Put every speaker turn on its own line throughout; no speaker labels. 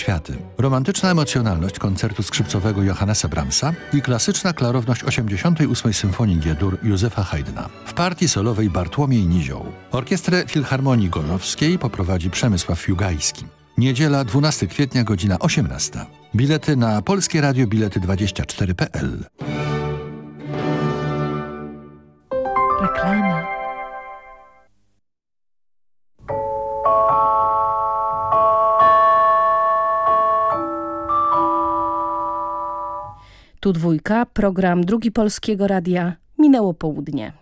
Światy. Romantyczna emocjonalność koncertu skrzypcowego Johannesa Brahmsa i klasyczna klarowność 88. Symfonii Giedur Józefa Haydna. W partii solowej Bartłomiej Nizioł. Orkiestrę Filharmonii Gorzowskiej poprowadzi Przemysław Jugajski. Niedziela 12 kwietnia godzina 18. Bilety na Polskie Radio
Bilety24.pl. Tu dwójka, program Drugi Polskiego Radia. Minęło południe.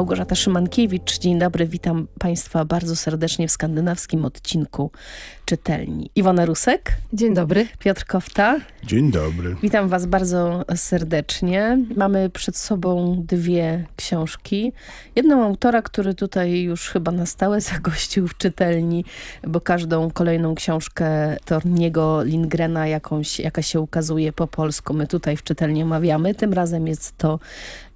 Małgorzata Szymankiewicz, dzień dobry, witam Państwa bardzo serdecznie w skandynawskim odcinku czytelni. Iwona Rusek.
Dzień dobry.
Piotr Kofta.
Dzień dobry.
Witam Was bardzo serdecznie. Mamy przed sobą dwie książki. Jedną autora, który tutaj już chyba na stałe zagościł w czytelni, bo każdą kolejną książkę Torniego Lindgrena, jakąś, jaka się ukazuje po polsku, my tutaj w czytelni omawiamy. Tym razem jest to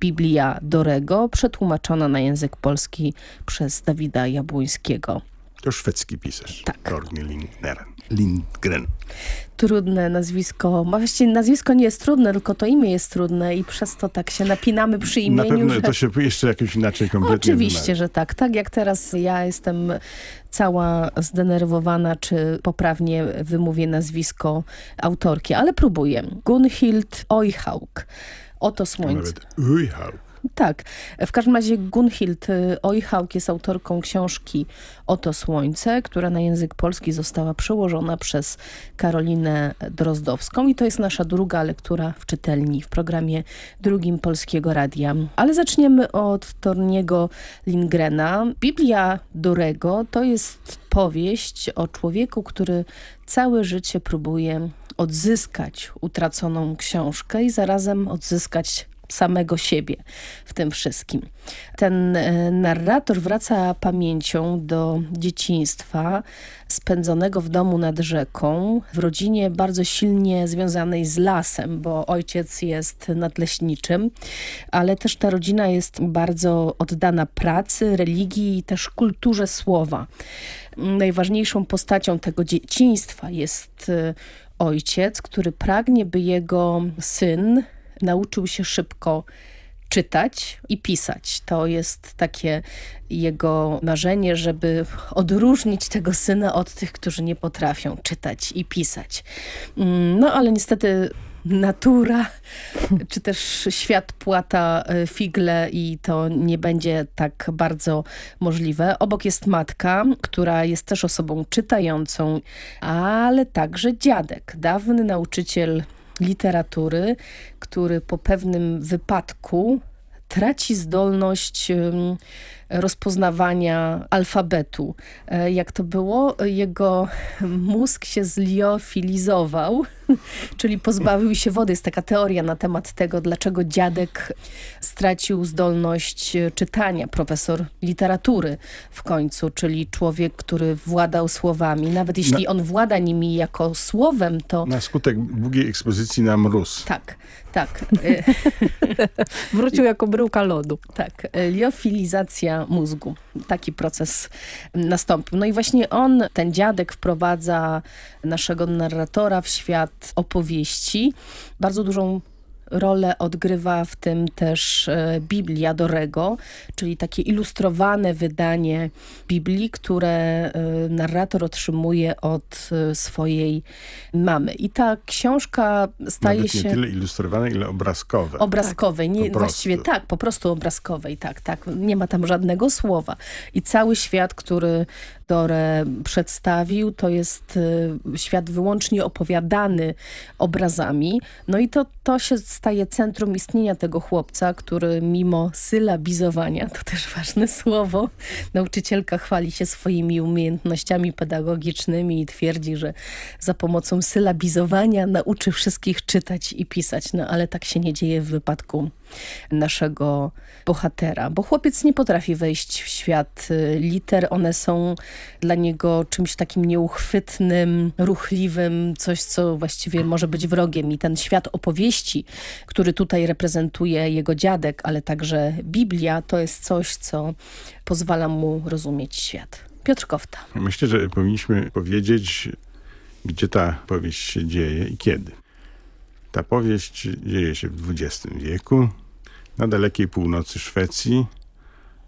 Biblia Dorego, przetłumaczona na język polski przez Dawida Jabłońskiego.
To szwedzki pisarz.
Tak.
Torgny Lindgren. Lindgren.
Trudne nazwisko. Właściwie nazwisko nie jest trudne, tylko to imię jest trudne i przez to tak się napinamy przy imieniu.
Na pewno
że...
to się jeszcze jakoś inaczej kompletnie
Oczywiście,
wymawia.
że tak. Tak jak teraz ja jestem cała zdenerwowana, czy poprawnie wymówię nazwisko autorki, ale próbuję. Gunhild Oyhauk. Oto słońce.
Nawet.
Tak. W każdym razie Gunhild y, Oyhauk jest autorką książki Oto Słońce, która na język polski została przełożona przez Karolinę Drozdowską i to jest nasza druga lektura w czytelni w programie drugim Polskiego Radia. Ale zaczniemy od Torniego Lindgrena. Biblia Dorego to jest powieść o człowieku, który całe życie próbuje odzyskać utraconą książkę i zarazem odzyskać samego siebie w tym wszystkim. Ten e, narrator wraca pamięcią do dzieciństwa spędzonego w domu nad rzeką, w rodzinie bardzo silnie związanej z lasem, bo ojciec jest nadleśniczym, ale też ta rodzina jest bardzo oddana pracy, religii i też kulturze słowa. Najważniejszą postacią tego dzieciństwa jest e, ojciec, który pragnie, by jego syn nauczył się szybko czytać i pisać. To jest takie jego marzenie, żeby odróżnić tego syna od tych, którzy nie potrafią czytać i pisać. No ale niestety natura, czy też świat płata figle i to nie będzie tak bardzo możliwe. Obok jest matka, która jest też osobą czytającą, ale także dziadek, dawny nauczyciel literatury, który po pewnym wypadku traci zdolność rozpoznawania alfabetu. Jak to było? Jego mózg się zliofilizował, czyli pozbawił się wody. Jest taka teoria na temat tego, dlaczego dziadek stracił zdolność czytania. Profesor literatury w końcu, czyli człowiek, który władał słowami. Nawet jeśli
Na-
on włada nimi jako słowem, to...
Na skutek długiej ekspozycji na mróz.
Tak, tak.
Wrócił jako bryłka lodu.
Tak, liofilizacja mózgu. Taki proces nastąpił. No i właśnie on, ten dziadek, wprowadza naszego narratora w świat opowieści. Bardzo dużą rolę odgrywa w tym też e, Biblia Dorego, czyli takie ilustrowane wydanie Biblii, które e, narrator otrzymuje od e, swojej mamy. I ta książka staje
Nawet nie
się
tyle ilustrowane, ile obrazkowe.
obrazkowej, nie,
po prostu.
właściwie tak, po prostu obrazkowej, tak, tak. Nie ma tam żadnego słowa. I cały świat, który Dore przedstawił, to jest y, świat wyłącznie opowiadany obrazami. No i to, to się staje centrum istnienia tego chłopca, który mimo sylabizowania, to też ważne słowo, nauczycielka chwali się swoimi umiejętnościami pedagogicznymi i twierdzi, że za pomocą sylabizowania nauczy wszystkich czytać i pisać. No ale tak się nie dzieje w wypadku naszego bohatera, bo chłopiec nie potrafi wejść w świat y, liter. One są dla niego czymś takim nieuchwytnym, ruchliwym, coś, co właściwie może być wrogiem. I ten świat opowieści, który tutaj reprezentuje jego dziadek, ale także Biblia, to jest coś, co pozwala mu rozumieć świat. Piotr Kofta.
Myślę, że powinniśmy powiedzieć, gdzie ta powieść się dzieje i kiedy. Ta powieść dzieje się w XX wieku, na dalekiej północy Szwecji,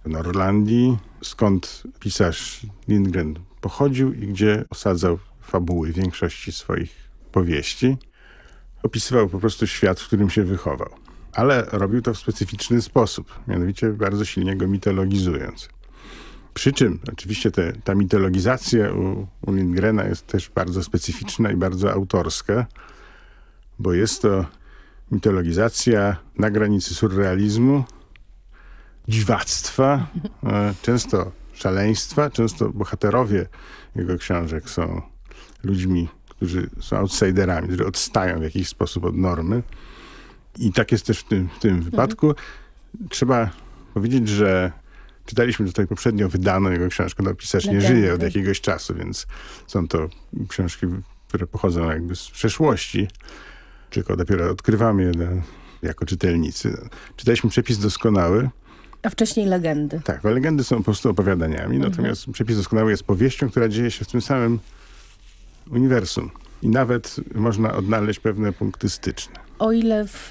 w Norlandii, skąd pisarz Lindgren pochodził i gdzie osadzał fabuły większości swoich powieści. Opisywał po prostu świat, w którym się wychował. Ale robił to w specyficzny sposób, mianowicie bardzo silnie go mitologizując. Przy czym oczywiście te, ta mitologizacja u, u Lindgrena jest też bardzo specyficzna i bardzo autorska, bo jest to mitologizacja na granicy surrealizmu, dziwactwa, e, często szaleństwa. Często bohaterowie jego książek są ludźmi, którzy są outsiderami, którzy odstają w jakiś sposób od normy. I tak jest też w tym, w tym wypadku. Trzeba powiedzieć, że czytaliśmy tutaj poprzednio wydaną jego książkę. No, pisarz nie żyje od jakiegoś czasu, więc są to książki, które pochodzą jakby z przeszłości. Tylko dopiero odkrywamy je na, jako czytelnicy. Czytaliśmy Przepis Doskonały.
A wcześniej legendy.
Tak, legendy są po prostu opowiadaniami, natomiast Przepis Doskonały jest powieścią, która dzieje się w tym samym uniwersum. I nawet można odnaleźć pewne punkty styczne.
O ile w,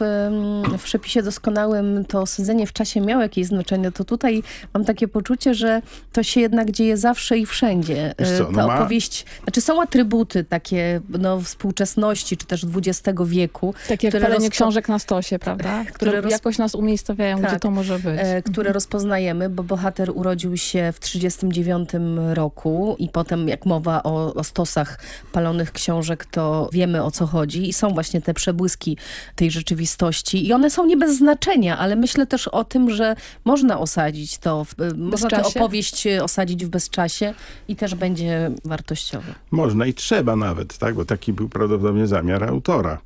w przepisie doskonałym to osadzenie w czasie miało jakieś znaczenie, to tutaj mam takie poczucie, że to się jednak dzieje zawsze i wszędzie.
Wiesz co,
E,
no
Ta
ma-
opowieść, znaczy są atrybuty takie no, współczesności, czy też XX wieku,
Tak jak
które
palenie książek na stosie, prawda? Które
roz-
jakoś nas umiejscowiają,
Tak.
gdzie to może być.
e, które rozpoznajemy, bo bohater urodził się w 1939 roku i potem jak mowa o, o stosach palonych książek, to wiemy o co chodzi i są właśnie te przebłyski tej rzeczywistości i one są nie bez znaczenia, ale myślę też o tym, że można osadzić to, w, e, można tę opowieść e, osadzić w bezczasie i też będzie wartościowe.
Można i trzeba nawet, tak? bo taki był prawdopodobnie zamiar autora.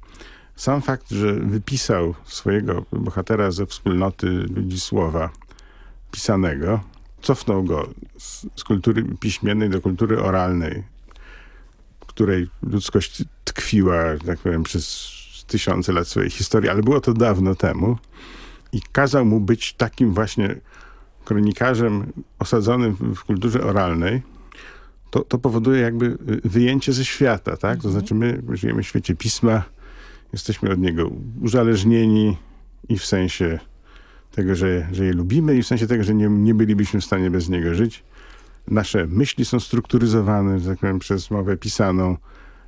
Sam fakt, że wypisał swojego bohatera ze wspólnoty ludzi słowa pisanego, cofnął go z, z kultury piśmiennej do kultury oralnej, w której ludzkość tkwiła, że tak powiem, przez tysiące lat swojej historii, ale było to dawno temu i kazał mu być takim właśnie kronikarzem osadzonym w, kulturze oralnej, to, to powoduje jakby y, wyjęcie ze świata, tak? To znaczy my żyjemy w świecie pisma, jesteśmy od niego uzależnieni i w sensie tego, że, że je lubimy i w sensie tego, że nie, nie bylibyśmy w stanie bez niego żyć. Nasze myśli są strukturyzowane, tak powiem, przez mowę pisaną,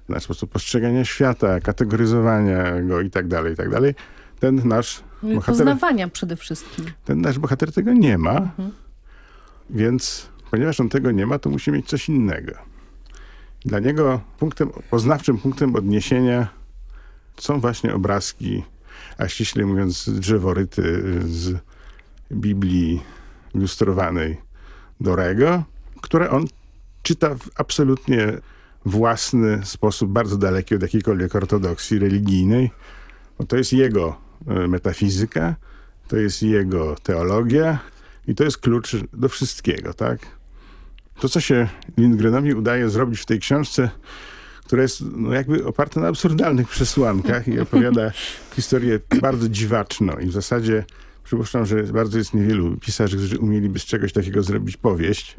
nasz sposób postrzegania świata, kategoryzowania go i tak dalej, i tak dalej. Ten nasz
No
bohater,
Poznawania przede wszystkim.
ten nasz bohater tego nie ma, więc ponieważ on tego nie ma, to musi mieć coś innego. Dla niego punktem, poznawczym punktem odniesienia są właśnie obrazki, a ściśle mówiąc drzeworyty z Biblii ilustrowanej Dorego, które on czyta w absolutnie własny sposób, bardzo daleki od jakiejkolwiek ortodoksji religijnej, bo to jest jego e, metafizyka, to jest jego teologia i to jest klucz do wszystkiego, tak? To, co się Lindgrenowi udaje zrobić w tej książce, która jest no, jakby oparta na absurdalnych przesłankach i opowiada historię bardzo dziwaczną i w zasadzie przypuszczam, że bardzo jest niewielu pisarzy, którzy umieliby z czegoś takiego zrobić powieść.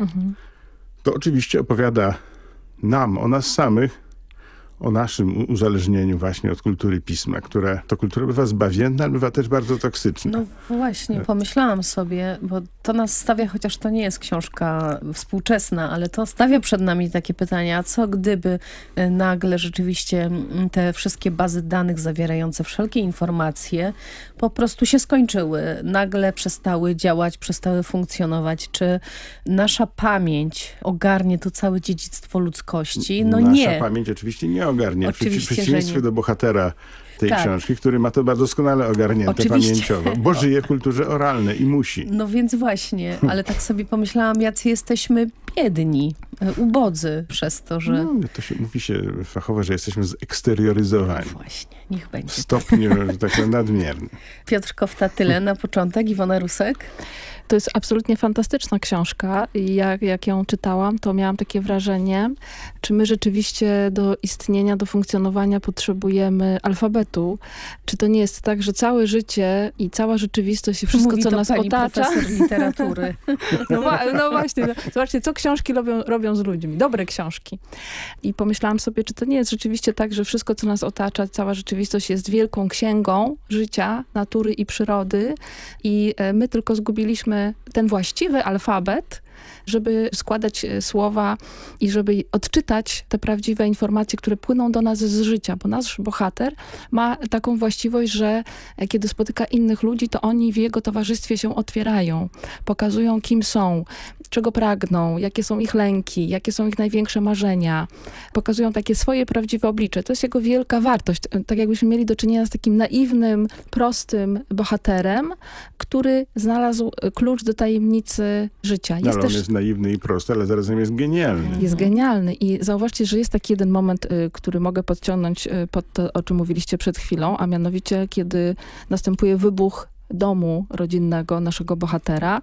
To oczywiście opowiada nam, o nas samych, o naszym uzależnieniu właśnie od kultury pisma, która to kultura bywa zbawienna, ale bywa też bardzo toksyczna.
No właśnie, pomyślałam sobie, bo to nas stawia, chociaż to nie jest książka współczesna, ale to stawia przed nami takie pytania, co gdyby e, nagle rzeczywiście te wszystkie bazy danych zawierające wszelkie informacje po prostu się skończyły, nagle przestały działać, przestały funkcjonować. Czy nasza pamięć ogarnie to całe dziedzictwo ludzkości? No
Nasza
nie.
pamięć oczywiście nie ogarnie. W
Oczywiście, że
przeciwieństwie do bohatera tej
Tak.
książki, który ma to bardzo doskonale ogarnięte
Oczywiście.
pamięciowo, bo żyje w kulturze oralnej i musi.
No więc właśnie, ale tak sobie pomyślałam, jacy jesteśmy biedni, e, ubodzy przez to, że...
No, to się mówi się fachowo, że jesteśmy zeksterioryzowani.
Właśnie, niech
W
będzie.
stopniu, że tak powiem, nadmiernym.
Piotr Kofta tyle na początek, Iwona Rusek.
To jest absolutnie fantastyczna książka i jak, jak ją czytałam, to miałam takie wrażenie, czy my rzeczywiście do istnienia, do funkcjonowania potrzebujemy alfabetu? Czy to nie jest tak, że całe życie i cała rzeczywistość i wszystko,
Mówi
co nas
pani
otacza...
profesor literatury.
No, no właśnie, no. zobaczcie, co książki robią, robią z ludźmi. Dobre książki. I pomyślałam sobie, czy to nie jest rzeczywiście tak, że wszystko, co nas otacza, cała rzeczywistość jest wielką księgą życia, natury i przyrody i e, my tylko zgubiliśmy ten właściwy alfabet, żeby składać e, słowa i żeby odczytać te prawdziwe informacje, które płyną do nas z życia, bo nasz bohater ma taką właściwość, że e, kiedy spotyka innych ludzi, to oni w jego towarzystwie się otwierają, pokazują kim są, czego pragną, jakie są ich lęki, jakie są ich największe marzenia. Pokazują takie swoje prawdziwe oblicze. To jest jego wielka wartość. E, Tak jakbyśmy mieli do czynienia z takim naiwnym, prostym bohaterem, który znalazł klucz do tajemnicy życia.
No,
Jest też
jest naiwny i prosty, ale zarazem jest genialny.
jest genialny i zauważcie, że jest taki jeden moment, y, który mogę podciągnąć y, pod to, o czym mówiliście przed chwilą, a mianowicie, kiedy następuje wybuch domu rodzinnego naszego bohatera.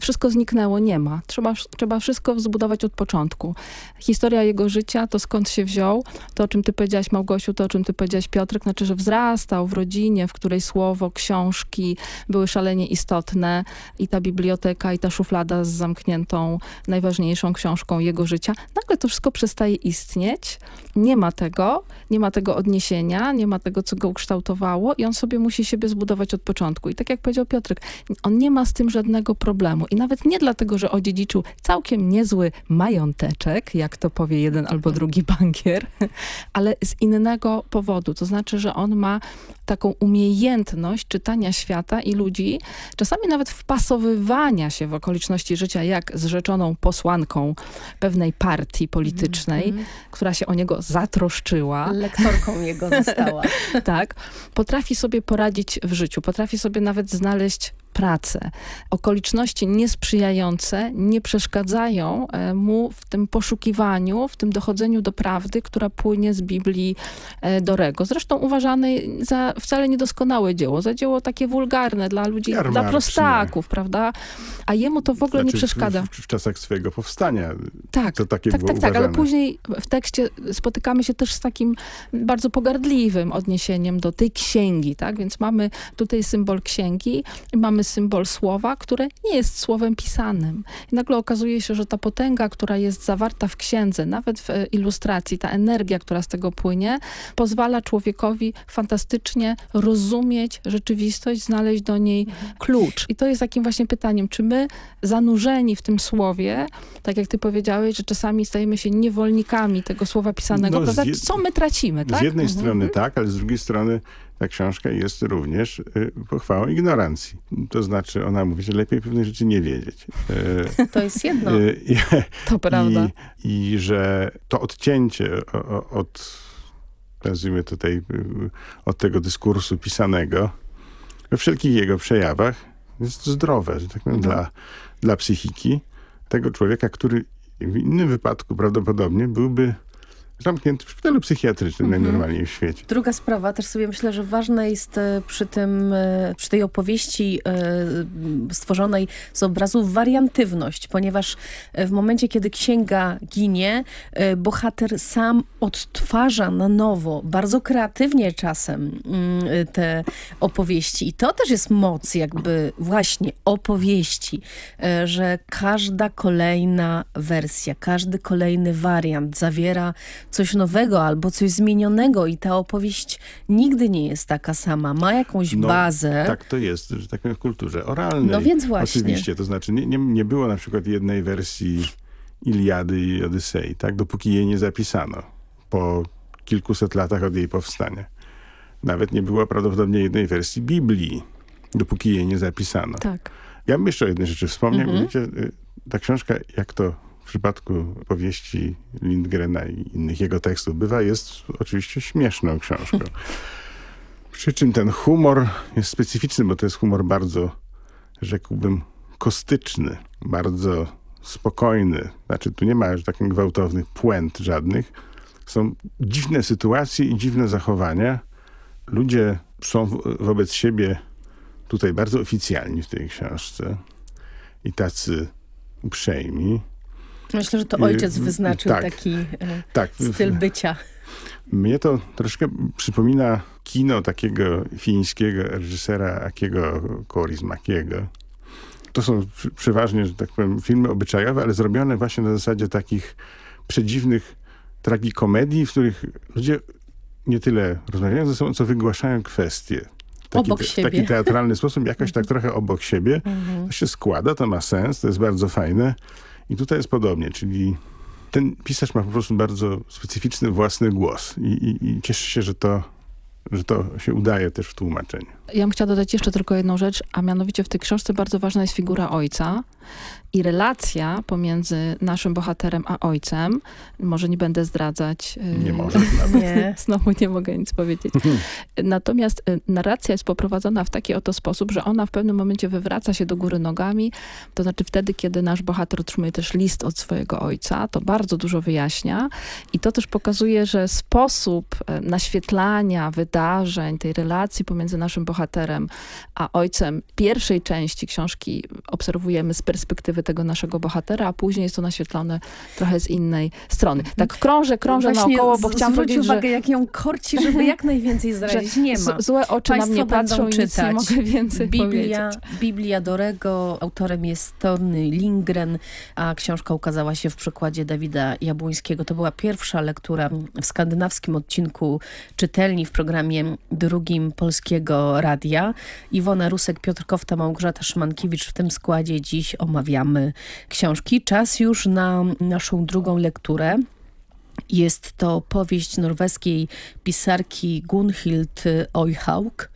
Wszystko zniknęło, nie ma. Trzeba, trzeba wszystko zbudować od początku. Historia jego życia, to skąd się wziął, to o czym ty powiedziałaś Małgosiu, to o czym ty powiedziałaś Piotrek, znaczy, że wzrastał w rodzinie, w której słowo, książki były szalenie istotne i ta biblioteka i ta szuflada z zamkniętą najważniejszą książką jego życia. Nagle to wszystko przestaje istnieć, nie ma tego, nie ma tego odniesienia, nie ma tego, co go ukształtowało i on sobie musi siebie zbudować od początku. I tak jak powiedział Piotrek, on nie ma z tym żadnego problemu. I nawet nie dlatego, że odziedziczył całkiem niezły mająteczek, jak to powie jeden albo drugi bankier, ale z innego powodu. To znaczy, że on ma taką umiejętność czytania świata i ludzi, czasami nawet wpasowywania się w okoliczności życia, jak z rzeczoną posłanką pewnej partii politycznej,
Mhm.
która się o niego zatroszczyła,
Lektorką jego została.
tak, potrafi sobie poradzić w życiu, potrafi sobie nawet znaleźć pracę. Okoliczności niesprzyjające nie przeszkadzają e, mu w tym poszukiwaniu, w tym dochodzeniu do prawdy, która płynie z Biblii e, Dorego. Zresztą uważany za wcale niedoskonałe dzieło, za dzieło takie wulgarne dla ludzi, dla prostaków, prawda? A jemu to w ogóle nie
Znaczy,
przeszkadza.
W, w, w czasach swojego powstania
Tak,
to takie
tak,
było
tak, tak, ale
uważane.
później w tekście spotykamy się też z takim bardzo pogardliwym odniesieniem do tej księgi, tak? Więc mamy tutaj symbol księgi mamy symbol słowa, które nie jest słowem pisanym. I nagle okazuje się, że ta potęga, która jest zawarta w księdze, nawet w e, ilustracji, ta energia, która z tego płynie, pozwala człowiekowi fantastycznie rozumieć rzeczywistość, znaleźć do niej klucz. I to jest takim właśnie pytaniem, czy my zanurzeni w tym słowie, tak jak ty powiedziałeś, że czasami stajemy się niewolnikami tego słowa pisanego,
No,
prawda? Co my tracimy, tak?
Z jednej
Mhm.
strony tak, ale z drugiej strony ta książka jest również y, pochwałą ignorancji. To znaczy ona mówi, że lepiej pewnych rzeczy nie wiedzieć. Y,
To jest jedno.
i-
To prawda.
I, I że to odcięcie od, nazwijmy tutaj, y, od tego dyskursu pisanego we wszelkich jego przejawach jest zdrowe, że tak powiem, dla, dla psychiki tego człowieka, który w innym wypadku prawdopodobnie byłby zamknięty w szpitalu psychiatrycznym najnormalniej w świecie.
Druga sprawa, też sobie myślę, że ważna jest e, przy tym, e, przy tej opowieści e, stworzonej z obrazów wariantywność, ponieważ w momencie, kiedy księga ginie, bohater sam odtwarza na nowo, bardzo kreatywnie czasem mm, te opowieści. I to też jest moc jakby właśnie opowieści, że każda kolejna wersja, każdy kolejny wariant zawiera coś nowego albo coś zmienionego i ta opowieść nigdy nie jest taka sama. Ma jakąś
No,
bazę.
Tak to jest, że tak w kulturze oralnej.
No więc właśnie.
Oczywiście, to znaczy nie, nie, nie było na przykład jednej wersji Iliady i Odysei, tak? Dopóki jej nie zapisano po kilkuset latach od jej powstania. Nawet nie było prawdopodobnie jednej wersji Biblii, dopóki jej nie zapisano.
Tak.
Ja bym jeszcze o jednej rzeczy wspomniał. Wiecie, y, ta książka, jak to przypadku powieści Lindgrena i innych jego tekstów bywa, jest oczywiście śmieszną książką. Przy czym ten humor jest specyficzny, bo to jest humor bardzo, rzekłbym, kostyczny, bardzo spokojny. Znaczy, tu nie ma już takich gwałtownych puent żadnych. Są dziwne sytuacje i dziwne zachowania. Ludzie są wobec siebie tutaj bardzo oficjalni w tej książce i tacy uprzejmi.
Myślę, że to ojciec wyznaczył
tak,
taki e,
tak.
styl bycia.
Mnie to troszkę przypomina kino takiego fińskiego reżysera Akiego Kaurismäkiego. To są przeważnie, że tak powiem, filmy obyczajowe, ale zrobione właśnie na zasadzie takich przedziwnych tragikomedii, w których ludzie nie tyle rozmawiają ze sobą, co wygłaszają kwestie.
Taki, obok
w
siebie.
taki teatralny sposób, jakoś tak trochę obok siebie. To się składa, to ma sens, to jest bardzo fajne. I tutaj jest podobnie, czyli ten pisarz ma po prostu bardzo specyficzny własny głos i, i, i cieszę się, że to, że to się udaje też w tłumaczeniu.
Ja bym chciała dodać jeszcze tylko jedną rzecz, a mianowicie w tej książce bardzo ważna jest figura ojca i relacja pomiędzy naszym bohaterem a ojcem. Może nie będę zdradzać.
Nie
yy,
może.
Nie.
Znowu nie mogę nic powiedzieć. Natomiast y, narracja jest poprowadzona w taki oto sposób, że ona w pewnym momencie wywraca się do góry nogami. To znaczy wtedy, kiedy nasz bohater otrzymuje też list od swojego ojca, to bardzo dużo wyjaśnia. I to też pokazuje, że sposób y, naświetlania wydarzeń, tej relacji pomiędzy naszym bohaterem a ojcem pierwszej części książki obserwujemy z perspektywy tego naszego bohatera, a później jest to naświetlone trochę z innej strony. Tak krążę, krążę
Właśnie
naokoło, bo chciałam powiedzieć,
uwagę,
że
jak ją korci, żeby jak najwięcej zdradzić. Nie ma.
złe oczy
Państwo
na mnie patrzą i nic nie mogę więcej
Biblia,
powiedzieć.
Biblia Dorego, autorem jest Tony Lindgren, a książka ukazała się w przykładzie Dawida Jabłońskiego. To była pierwsza lektura w skandynawskim odcinku czytelni w programie drugim Polskiego Radia. Iwona Rusek, Piotr Kofta, Małgorzata Szymankiewicz w tym składzie dziś omawiamy książki. Czas już na naszą drugą lekturę. Jest to powieść norweskiej pisarki Gunhild Oyhaug.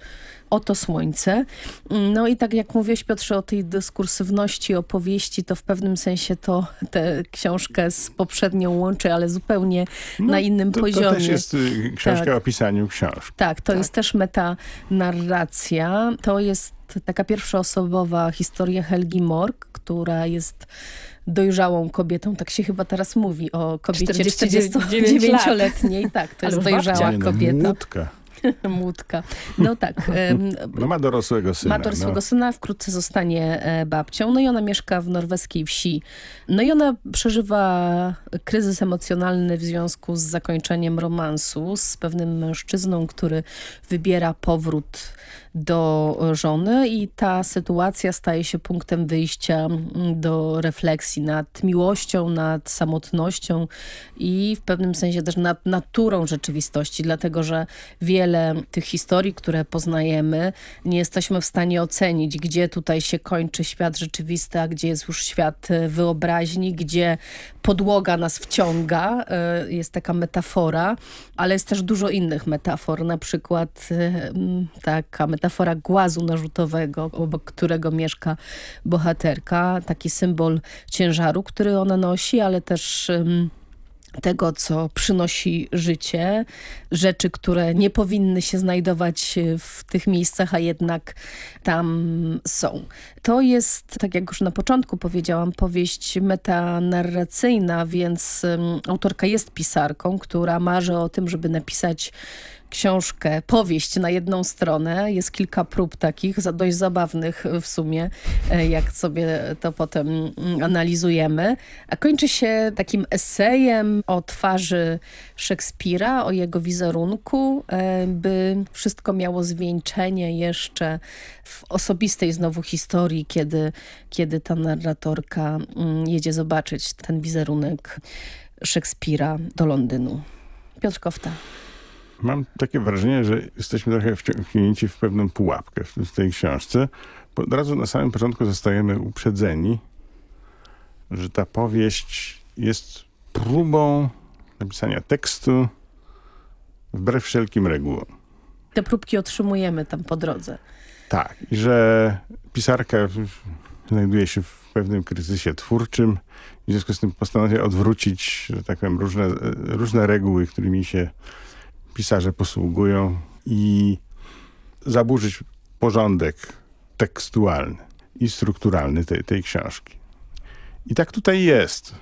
Oto słońce. No i tak jak mówiłeś Piotrze o tej dyskursywności opowieści, to w pewnym sensie to tę książkę z poprzednią łączy, ale zupełnie na innym
to,
poziomie.
To też jest y, książka
Tak.
o pisaniu książki.
Tak, to jest też metanarracja. To jest taka pierwszoosobowa historia Helgi Morg, która jest dojrzałą kobietą. Tak się chyba teraz mówi o kobiecie
49 lat.
49-letniej. Tak, to jest
babcia.
dojrzała
no,
kobieta.
Młódka.
Młódka. No tak.
No ma dorosłego syna.
ma dorosłego
no.
syna, wkrótce zostanie e, babcią. No i ona mieszka w norweskiej wsi. No i ona przeżywa kryzys emocjonalny w związku z zakończeniem romansu z pewnym mężczyzną, który wybiera powrót do żony i ta sytuacja staje się punktem wyjścia mm, do refleksji nad miłością, nad samotnością i w pewnym sensie też nad naturą rzeczywistości, dlatego że wiele tych historii, które poznajemy, nie jesteśmy w stanie ocenić, gdzie tutaj się kończy świat rzeczywisty, a gdzie jest już świat e, wyobraźni, gdzie podłoga nas wciąga, e, jest taka metafora, ale jest też dużo innych metafor, na przykład e, taka metafora głazu narzutowego, obok którego mieszka bohaterka, taki symbol ciężaru, który ona nosi, ale też tego, co przynosi życie, rzeczy, które nie powinny się znajdować w tych miejscach, a jednak tam są. To jest, tak jak już na początku powiedziałam, powieść metanarracyjna, więc em, autorka jest pisarką, która marzy o tym, żeby napisać książkę, powieść na jedną stronę. Jest kilka prób takich, dość zabawnych w sumie, e, jak sobie to potem mm, analizujemy. A kończy się takim esejem o twarzy Szekspira, o jego wizerunku, e, by wszystko miało zwieńczenie jeszcze w osobistej znowu historii, kiedy, kiedy ta narratorka mm, jedzie zobaczyć ten wizerunek Szekspira do Londynu. Piotr Kofta.
Mam takie wrażenie, że jesteśmy trochę wciągnięci w pewną pułapkę w, tej książce. Bo od razu na samym początku zostajemy uprzedzeni, że ta powieść jest próbą napisania tekstu wbrew wszelkim regułom.
Te próbki otrzymujemy tam po drodze.
Tak, i że pisarka znajduje się w pewnym kryzysie twórczym. W związku z tym postanawia odwrócić, że tak powiem, różne, różne reguły, którymi się pisarze posługują i zaburzyć porządek tekstualny i strukturalny tej, tej książki. I tak tutaj jest.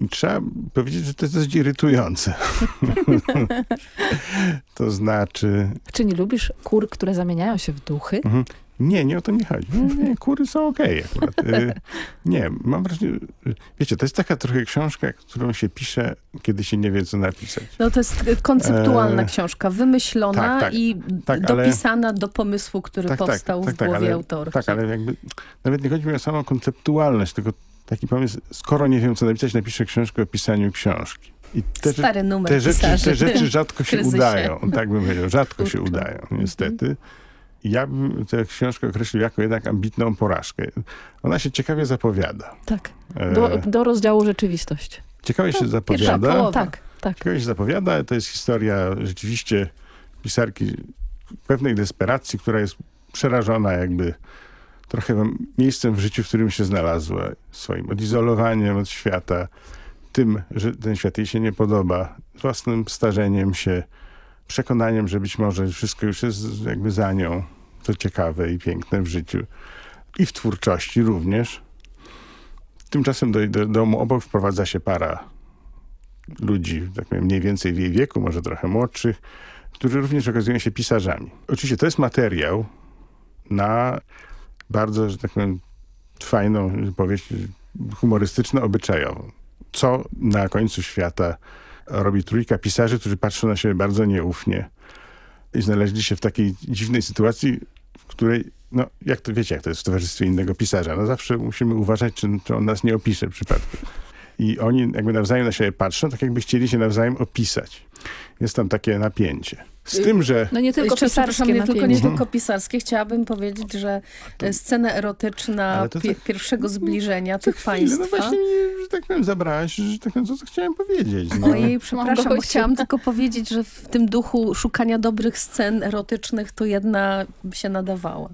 I trzeba powiedzieć, że to jest dość irytujące. to znaczy...
Czy nie lubisz kur, które zamieniają się w duchy?
Mhm. Nie, nie o to nie chodzi. Nie, kury są okej okay akurat. Y, nie, mam wrażenie, wiecie, to jest taka trochę książka, którą się pisze, kiedy się nie wie, co napisać.
No to jest konceptualna e... książka, wymyślona tak, tak, i tak, dopisana ale... do pomysłu, który
tak, tak,
powstał
tak,
w głowie
ale,
autorki.
Tak, ale jakby nawet nie chodzi mi o samą konceptualność, tylko taki pomysł, skoro nie wiem, co napisać, napiszę książkę o pisaniu książki.
I te, Stary numer
te rzeczy, te rzeczy rzadko się udają, tak bym powiedział, rzadko się udają, niestety. Ja bym tę książkę określił jako jednak ambitną porażkę. Ona się ciekawie zapowiada.
Tak, do, do rozdziału rzeczywistość.
Ciekawie się zapowiada.
Tak, tak.
Ciekawie się zapowiada. To jest historia rzeczywiście pisarki pewnej desperacji, która jest przerażona jakby trochę miejscem w życiu, w którym się znalazła. Swoim odizolowaniem od świata, tym, że ten świat jej się nie podoba, własnym starzeniem się, przekonaniem, że być może wszystko już jest jakby za nią, co ciekawe i piękne w życiu. I w twórczości również. Tymczasem do, do domu obok wprowadza się para ludzi, tak powiem, mniej więcej w jej wieku, może trochę młodszych, którzy również okazują się pisarzami. Oczywiście to jest materiał na bardzo, że tak powiem, fajną powieść humorystyczno-obyczajową. Co na końcu świata robi trójka pisarzy, którzy patrzą na siebie bardzo nieufnie i znaleźli się w takiej dziwnej sytuacji, w której, no jak to wiecie, jak to jest w towarzystwie innego pisarza, no zawsze musimy uważać, czy, czy on nas nie opisze w przypadku. I oni jakby nawzajem na siebie patrzą, tak jakby chcieli się nawzajem opisać. Jest tam takie napięcie. Z tym, że...
No nie tylko pisarskie
nie tylko, nie tylko pisarskie. Chciałabym powiedzieć, że to... scena erotyczna tak... pierwszego zbliżenia tych chwilę, państwa...
No właśnie że tak powiem, zabrałaś, że tak powiem, co, co chciałem powiedzieć. No.
Ojej, przepraszam, bo chciałam tylko powiedzieć, że w tym duchu szukania dobrych scen erotycznych to jedna by się nadawała.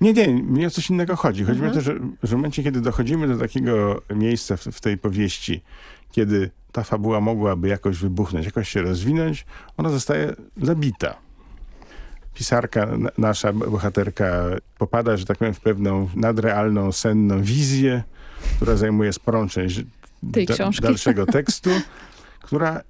Nie, nie, mnie o coś innego chodzi. Chodzi mhm. mi o to, że, że w momencie, kiedy dochodzimy do takiego miejsca w, w tej powieści, kiedy ta fabuła mogłaby jakoś wybuchnąć, jakoś się rozwinąć, ona zostaje zabita. Pisarka, nasza bohaterka popada, że tak powiem, w pewną nadrealną, senną wizję, która zajmuje sporą część
tej książki.
dalszego tekstu, która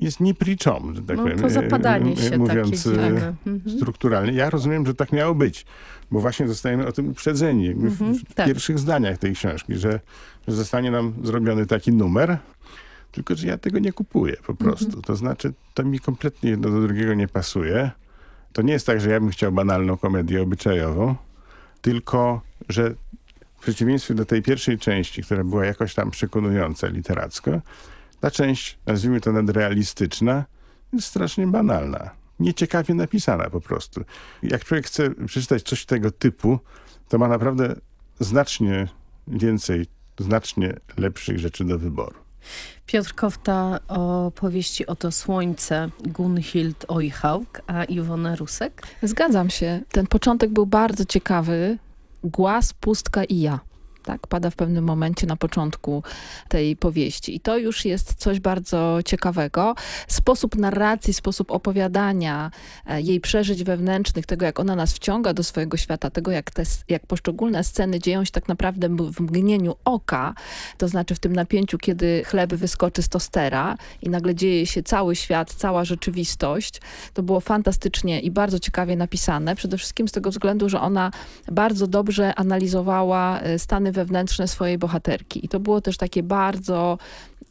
jest niepriczom, że tak
no,
powiem.
To zapadanie się
mówiąc
takie
e, strukturalnie. Ja rozumiem, że tak miało być, bo właśnie zostajemy o tym uprzedzeni w, w tak. pierwszych zdaniach tej książki, że, że zostanie nam zrobiony taki numer, tylko, że ja tego nie kupuję po prostu. Mhm. To znaczy, to mi kompletnie jedno do drugiego nie pasuje. To nie jest tak, że ja bym chciał banalną komedię obyczajową, tylko, że w przeciwieństwie do tej pierwszej części, która była jakoś tam przekonująca literacko, ta część, nazwijmy to nadrealistyczna, jest strasznie banalna. Nieciekawie napisana po prostu. Jak człowiek chce przeczytać coś tego typu, to ma naprawdę znacznie więcej, znacznie lepszych rzeczy do wyboru.
Piotr Kofta o powieści Oto Słońce, Gunhild Ojhauk, a Iwona Rusek?
Zgadzam się. Ten początek był bardzo ciekawy. Głaz, pustka i ja tak, pada w pewnym momencie na początku tej powieści. I to już jest coś bardzo ciekawego. Sposób narracji, sposób opowiadania e, jej przeżyć wewnętrznych, tego jak ona nas wciąga do swojego świata, tego jak, te, jak poszczególne sceny dzieją się tak naprawdę w mgnieniu oka, to znaczy w tym napięciu, kiedy chleb wyskoczy z tostera i nagle dzieje się cały świat, cała rzeczywistość. To było fantastycznie i bardzo ciekawie napisane. Przede wszystkim z tego względu, że ona bardzo dobrze analizowała e, wewnętrzne swojej bohaterki. I to było też takie bardzo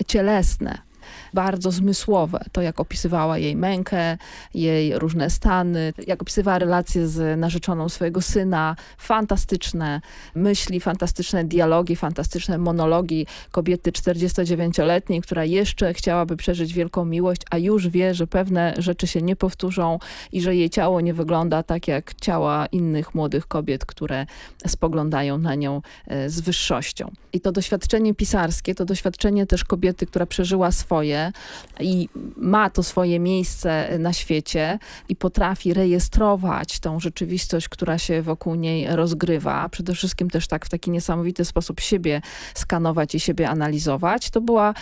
cielesne bardzo zmysłowe. To, jak opisywała jej mękę, jej różne stany, jak opisywała relacje z narzeczoną swojego syna. Fantastyczne myśli, fantastyczne dialogi, fantastyczne monologi kobiety 49-letniej, która jeszcze chciałaby przeżyć wielką miłość, a już wie, że pewne rzeczy się nie powtórzą i że jej ciało nie wygląda tak jak ciała innych młodych kobiet, które spoglądają na nią e, z wyższością. I to doświadczenie pisarskie, to doświadczenie też kobiety, która przeżyła swoje swoje i ma to swoje miejsce na świecie i potrafi rejestrować tą rzeczywistość, która się wokół niej rozgrywa, przede wszystkim też tak w taki niesamowity sposób siebie skanować i siebie analizować, to, była,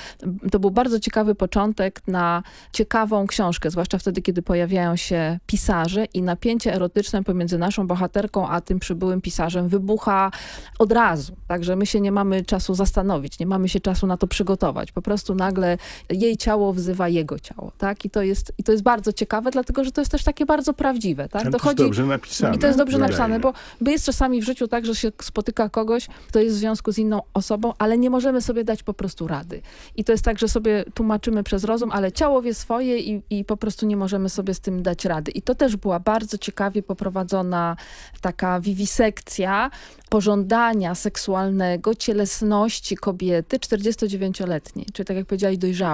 to był bardzo ciekawy początek na ciekawą książkę, zwłaszcza wtedy, kiedy pojawiają się pisarze i napięcie erotyczne pomiędzy naszą bohaterką a tym przybyłym pisarzem wybucha od razu. Także my się nie mamy czasu zastanowić, nie mamy się czasu na to przygotować. Po prostu nagle jej ciało wzywa jego ciało. Tak? I, to jest, I to jest bardzo ciekawe, dlatego że to jest też takie bardzo prawdziwe. Tak?
Ale
to
jest dobrze napisane.
I to jest dobrze
dodajmy.
napisane, bo, jest czasami w życiu tak, że się spotyka kogoś, kto jest w związku z inną osobą, ale nie możemy sobie dać po prostu rady. I to jest tak, że sobie tłumaczymy przez rozum, ale ciało wie swoje i, i po prostu nie możemy sobie z tym dać rady. I to też była bardzo ciekawie poprowadzona taka wiwisekcja pożądania seksualnego, cielesności kobiety 49-letniej, czyli tak jak powiedziałaś, dojrzałej.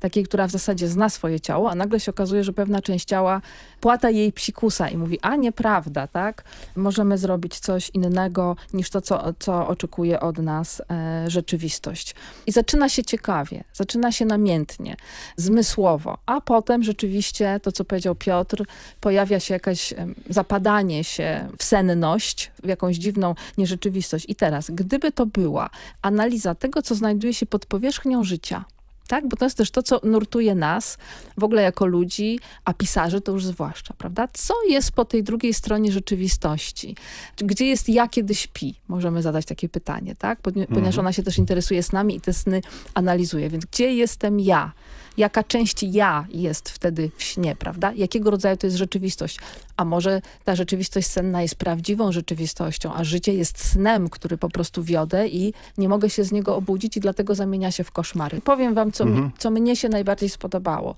Takiej, która w zasadzie zna swoje ciało, a nagle się okazuje, że pewna część ciała płata jej psikusa i mówi, a nieprawda, tak? Możemy zrobić coś innego niż to, co, co oczekuje od nas e, rzeczywistość. I zaczyna się ciekawie, zaczyna się namiętnie, zmysłowo, a potem rzeczywiście to, co powiedział Piotr, pojawia się jakaś em, zapadanie się w senność, w jakąś dziwną nierzeczywistość. I teraz, gdyby to była analiza tego, co znajduje się pod powierzchnią życia, tak? Bo to jest też to, co nurtuje nas w ogóle jako ludzi, a pisarzy to już zwłaszcza, prawda? Co jest po tej drugiej stronie rzeczywistości? Gdzie jest ja, kiedy śpi? Możemy zadać takie pytanie, tak? Ponieważ ona się też interesuje snami i te sny analizuje. Więc gdzie jestem ja? Jaka część ja jest wtedy w śnie, prawda? Jakiego rodzaju to jest rzeczywistość? A może ta rzeczywistość senna jest prawdziwą rzeczywistością, a życie jest snem, który po prostu wiodę i nie mogę się z niego obudzić i dlatego zamienia się w koszmary. Powiem wam, co, mi, co mnie się najbardziej spodobało.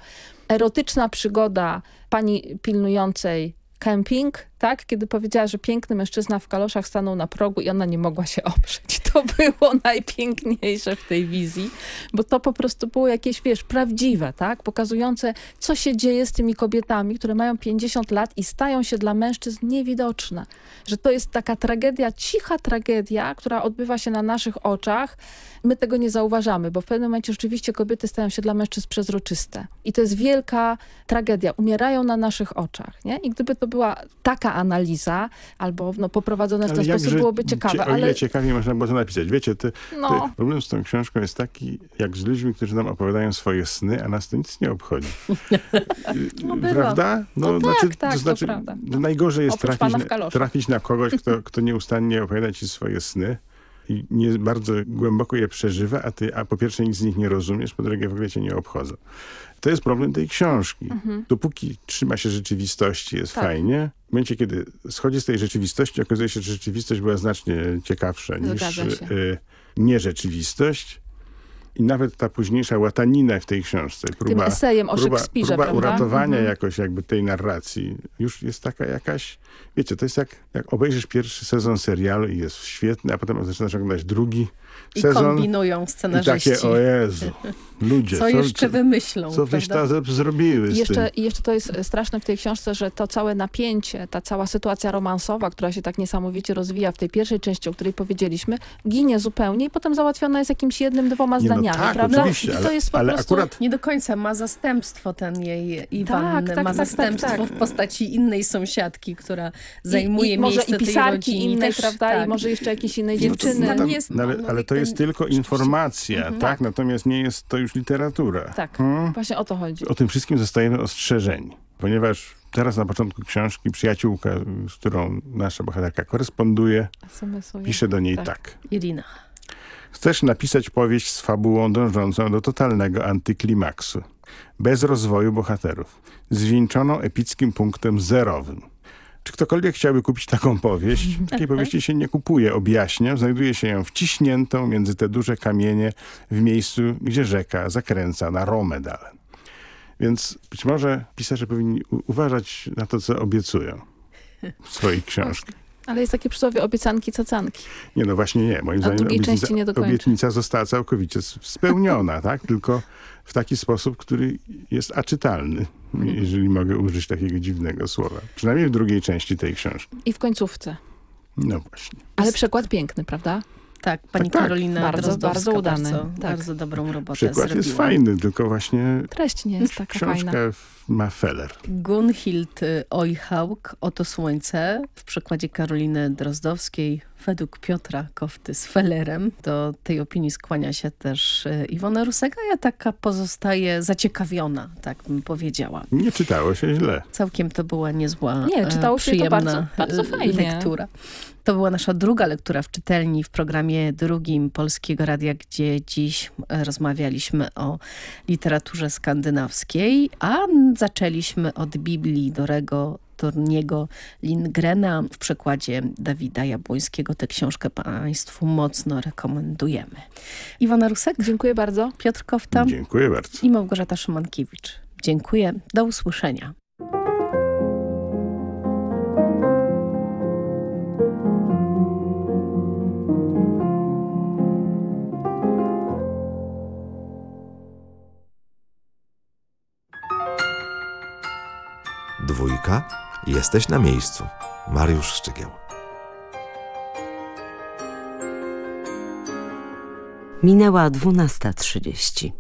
Erotyczna przygoda pani pilnującej kemping, tak? Kiedy powiedziała, że piękny mężczyzna w kaloszach stanął na progu i ona nie mogła się oprzeć. To było najpiękniejsze w tej wizji, bo to po prostu było jakieś, wiesz, prawdziwe, tak? Pokazujące, co się dzieje z tymi kobietami, które mają 50 lat i stają się dla mężczyzn niewidoczne. Że to jest taka tragedia, cicha tragedia, która odbywa się na naszych oczach. My tego nie zauważamy, bo w pewnym momencie rzeczywiście kobiety stają się dla mężczyzn przezroczyste. I to jest wielka tragedia. Umierają na naszych oczach, nie? I gdyby to była taka analiza, albo no, poprowadzone w ten
Ale
sposób,
jakże
byłoby ciekawe.
cie- O ile
ale
ciekawie można było to napisać. Wiecie, ty,
no,
ty, problem z tą książką jest taki, jak z ludźmi, którzy nam opowiadają swoje sny, a nas to nic nie obchodzi.
No.
Prawda?
No tak, tak, to
znaczy,
prawda.
Najgorzej jest trafić na, trafić na kogoś, kto, kto nieustannie opowiada ci swoje sny i nie bardzo głęboko je przeżywa, a ty a po pierwsze nic z nich nie rozumiesz, po drugie w ogóle cię nie obchodzą. To jest problem tej książki. Dopóki trzyma się rzeczywistości, jest
Mhm. Tak.
fajnie. W momencie, kiedy schodzi z tej rzeczywistości, okazuje się, że rzeczywistość była znacznie ciekawsza niż
Zgadza
y, nierzeczywistość. I nawet ta późniejsza łatanina w tej książce,
tym
próba,
esejem o
próba, próba uratowania
Mhm.
jakoś jakby tej narracji już jest taka jakaś, wiecie, to jest jak, jak obejrzysz pierwszy sezon serialu i jest świetny, a potem zaczynasz oglądać drugi
I
sezon
kombinują
i
scenarzyści.
takie, o Jezu, ludzie,
co jeszcze wymyślą,
co wyś zrobiły
I
z
jeszcze,
tym?
I jeszcze to jest straszne w tej książce, że to całe napięcie, ta cała sytuacja romansowa, która się tak niesamowicie rozwija w tej pierwszej części, o której powiedzieliśmy, ginie zupełnie i potem załatwiona jest jakimś jednym, dwoma
Nie, no
zdaniami,
tak,
prawda?
oczywiście,
I to
ale-
jest po
ale
prostu...
akurat-
Nie do końca ma zastępstwo ten jej Iwan,
tak,
ma
tak, tak,
zastępstwo
tak.
w postaci innej sąsiadki, która
I,
zajmuje
i może
miejsce
i pisarki
tej
innej,
Też,
prawda?
tak.
I może jeszcze jakiejś innej
Więc
dziewczyny.
tam- jest,
no, ale,
no,
ale to jest tylko informacja,
Mhm.
tak? Natomiast nie jest to już literatura.
Tak,
Hmm?
właśnie o to chodzi.
O tym wszystkim zostajemy ostrzeżeni, ponieważ teraz na początku książki przyjaciółka, z którą nasza bohaterka koresponduje, pisze do niej
Tak.
tak.
Irina.
Chcesz napisać powieść z fabułą dążącą do totalnego antyklimaksu, bez rozwoju bohaterów, zwieńczoną epickim punktem zerowym. Czy ktokolwiek chciałby kupić taką powieść? Takiej powieści się nie kupuje, objaśniam. Znajduje się ją wciśniętą między te duże kamienie w miejscu, gdzie rzeka zakręca na Romedal. Więc być może pisarze powinni uważać na to, co obiecują w swoich książkach.
Ale jest takie przysłowie obiecanki, cacanki.
Nie, no właśnie nie. Moim
A
zdaniem obietnica,
nie
obietnica została całkowicie spełniona, tak? Tylko w taki sposób, który jest aczytalny,
Mhm.
Jeżeli mogę użyć takiego dziwnego słowa. Przynajmniej w drugiej części tej książki.
I w końcówce.
No właśnie.
Ale przekład piękny, prawda?
Tak, pani
Tak, tak.
Karolina
Bardzo, bardzo udany,
Bardzo,
tak.
bardzo dobrą robotę
Przykład
zrobiła.
jest fajny, tylko właśnie
Treść nie jest taka
książka
fajna.
Ma feller.
Gunhild Ojhauk, Oto Słońce, w przekładzie Karoliny Drozdowskiej, według Piotra Kofty z Fellerem. Do tej opinii skłania się też e, Iwona Ruseka. Ja taka pozostaję zaciekawiona, tak bym powiedziała.
Nie czytało się źle.
Całkiem to była niezła,
Nie,
e,
czytało się to
przyjemna
bardzo- bardzo fajnie.
lektura. To była nasza druga lektura w czytelni w programie drugim Polskiego Radia, gdzie dziś e, rozmawialiśmy o literaturze skandynawskiej, a zaczęliśmy od Biblii Dorego Torniego Lindgrena w przekładzie Dawida Jabłońskiego. Tę książkę Państwu mocno rekomendujemy. Iwona Rusek,
Dziękuję bardzo.
Piotr Kofta
Dziękuję bardzo.
i Małgorzata Szymankiewicz. Dziękuję. Do usłyszenia.
Dwójka. Jesteś na miejscu. Mariusz Szczygieł.
Minęła 12.30.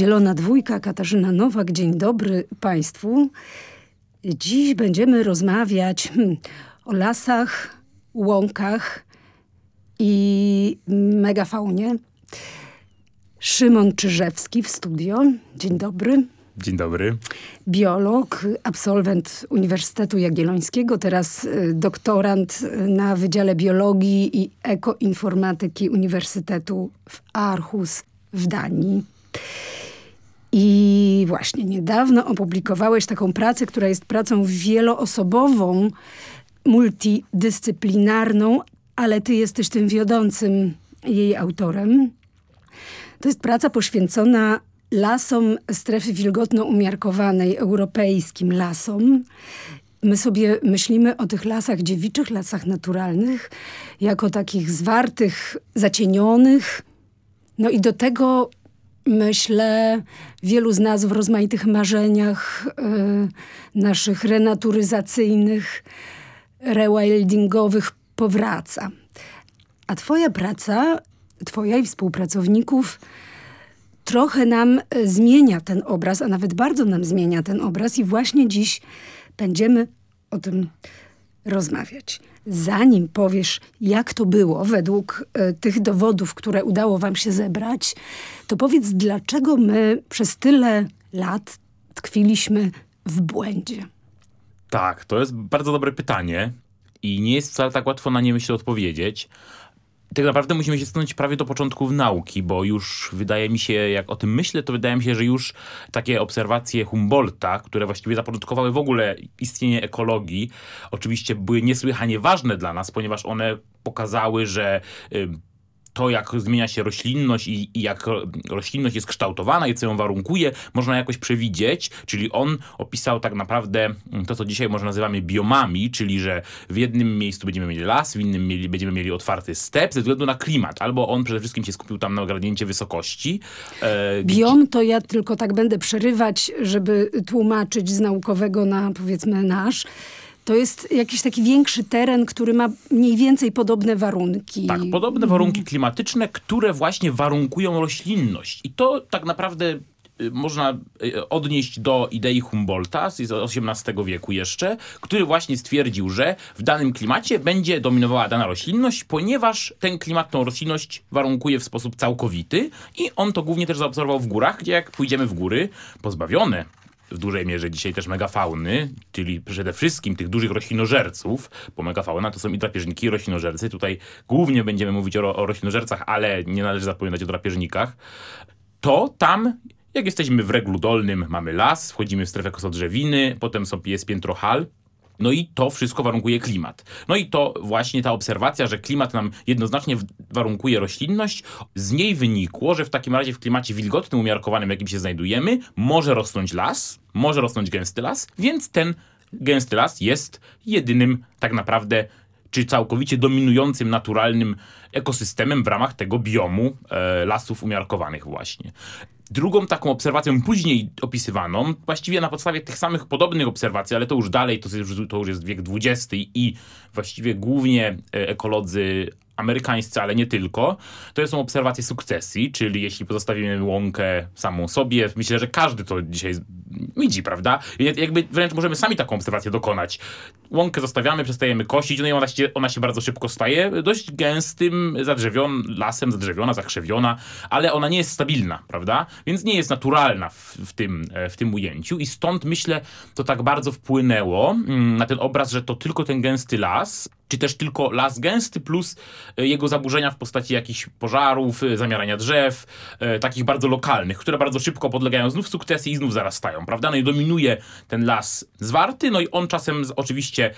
Zielona Dwójka, Katarzyna Nowak. Dzień dobry Państwu. Dziś będziemy rozmawiać hmm, o lasach, łąkach i megafaunie. Szymon Czyżewski w studio. Dzień dobry.
Dzień dobry.
Biolog, absolwent Uniwersytetu Jagiellońskiego, teraz y, doktorant y, na Wydziale Biologii i Ekoinformatyki Uniwersytetu w Aarhus w Danii. I właśnie niedawno opublikowałeś taką pracę, która jest pracą wieloosobową, multidyscyplinarną, ale ty jesteś tym wiodącym jej autorem. To jest praca poświęcona lasom strefy wilgotno umiarkowanej, europejskim lasom. My sobie myślimy o tych lasach dziewiczych, lasach naturalnych, jako takich zwartych, zacienionych. No i do tego myślę, wielu z nas w rozmaitych marzeniach y, naszych renaturyzacyjnych, rewildingowych powraca. A twoja praca, twoja i współpracowników, trochę nam e, zmienia ten obraz, a nawet bardzo nam zmienia ten obraz i właśnie dziś będziemy o tym rozmawiać. Zanim powiesz, jak to było według e, tych dowodów, które udało wam się zebrać, to powiedz, dlaczego my przez tyle lat tkwiliśmy w błędzie.
Tak, to jest bardzo dobre pytanie i nie jest wcale tak łatwo na nie myślę odpowiedzieć. Tak naprawdę musimy się stanąć prawie do początków nauki, bo już wydaje mi się, jak o tym myślę, to wydaje mi się, że już takie obserwacje Humboldta, które właściwie zapoczątkowały w ogóle istnienie ekologii, oczywiście były niesłychanie ważne dla nas, ponieważ one pokazały, że to, jak zmienia się roślinność i, i jak ro- roślinność jest kształtowana i co ją warunkuje, można jakoś przewidzieć. Czyli on opisał tak naprawdę mm, to, co dzisiaj może nazywamy biomami, czyli że w jednym miejscu będziemy mieli las, w innym mieli, będziemy mieli otwarty step ze względu na klimat. Albo on przede wszystkim się skupił tam na ogarnięcie wysokości. e,
Biom to ja tylko tak będę przerywać, żeby tłumaczyć z naukowego na powiedzmy nasz. To jest jakiś taki większy teren, który ma mniej więcej podobne warunki.
Tak, podobne warunki klimatyczne, które właśnie warunkują roślinność. I to tak naprawdę y, można y, odnieść do idei Humboldta z XVIII wieku jeszcze, który właśnie stwierdził, że w danym klimacie będzie dominowała dana roślinność, ponieważ ten klimat tą roślinność warunkuje w sposób całkowity i on to głównie też zaobserwował w górach, gdzie jak pójdziemy w góry pozbawione w dużej mierze dzisiaj też megafauny, czyli przede wszystkim tych dużych roślinożerców, bo megafauna to są i drapieżniki, i roślinożercy. Tutaj głównie będziemy mówić o, o roślinożercach, ale nie należy zapominać o drapieżnikach. To tam, jak jesteśmy w reglu dolnym, mamy las, wchodzimy w strefę kosodrzewiny, potem są, jest piętro hal, no i to wszystko warunkuje klimat. No i to właśnie ta obserwacja, że klimat nam jednoznacznie warunkuje roślinność, z niej wynikło, że w takim razie w klimacie wilgotnym, umiarkowanym, jakim się znajdujemy, może rosnąć las, może rosnąć gęsty las, więc ten gęsty las jest jedynym tak naprawdę czy całkowicie dominującym naturalnym ekosystemem w ramach tego biomu e, lasów umiarkowanych właśnie. Drugą taką obserwacją później opisywaną, właściwie na podstawie tych samych podobnych obserwacji, ale to już dalej, to już, to już jest wiek XX i właściwie głównie e, ekolodzy amerykańscy, ale nie tylko, to są obserwacje sukcesji, czyli jeśli pozostawimy łąkę samą sobie, myślę, że każdy to dzisiaj widzi, prawda? Jakby wręcz możemy sami taką obserwację dokonać. Łąkę zostawiamy, przestajemy kosić, no i ona się, ona się bardzo szybko staje dość gęstym, zadrzewion, lasem zadrzewiona, zakrzewiona, ale ona nie jest stabilna, prawda? Więc nie jest naturalna w, w, tym, w tym ujęciu i stąd myślę, to tak bardzo wpłynęło mm, na ten obraz, że to tylko ten gęsty las, czy też tylko las gęsty plus e, jego zaburzenia w postaci jakichś pożarów, e, zamierania drzew, e, takich bardzo lokalnych, które bardzo szybko podlegają znów sukcesji i znów zarastają, prawda? No i dominuje ten las zwarty, no i on czasem oczywiście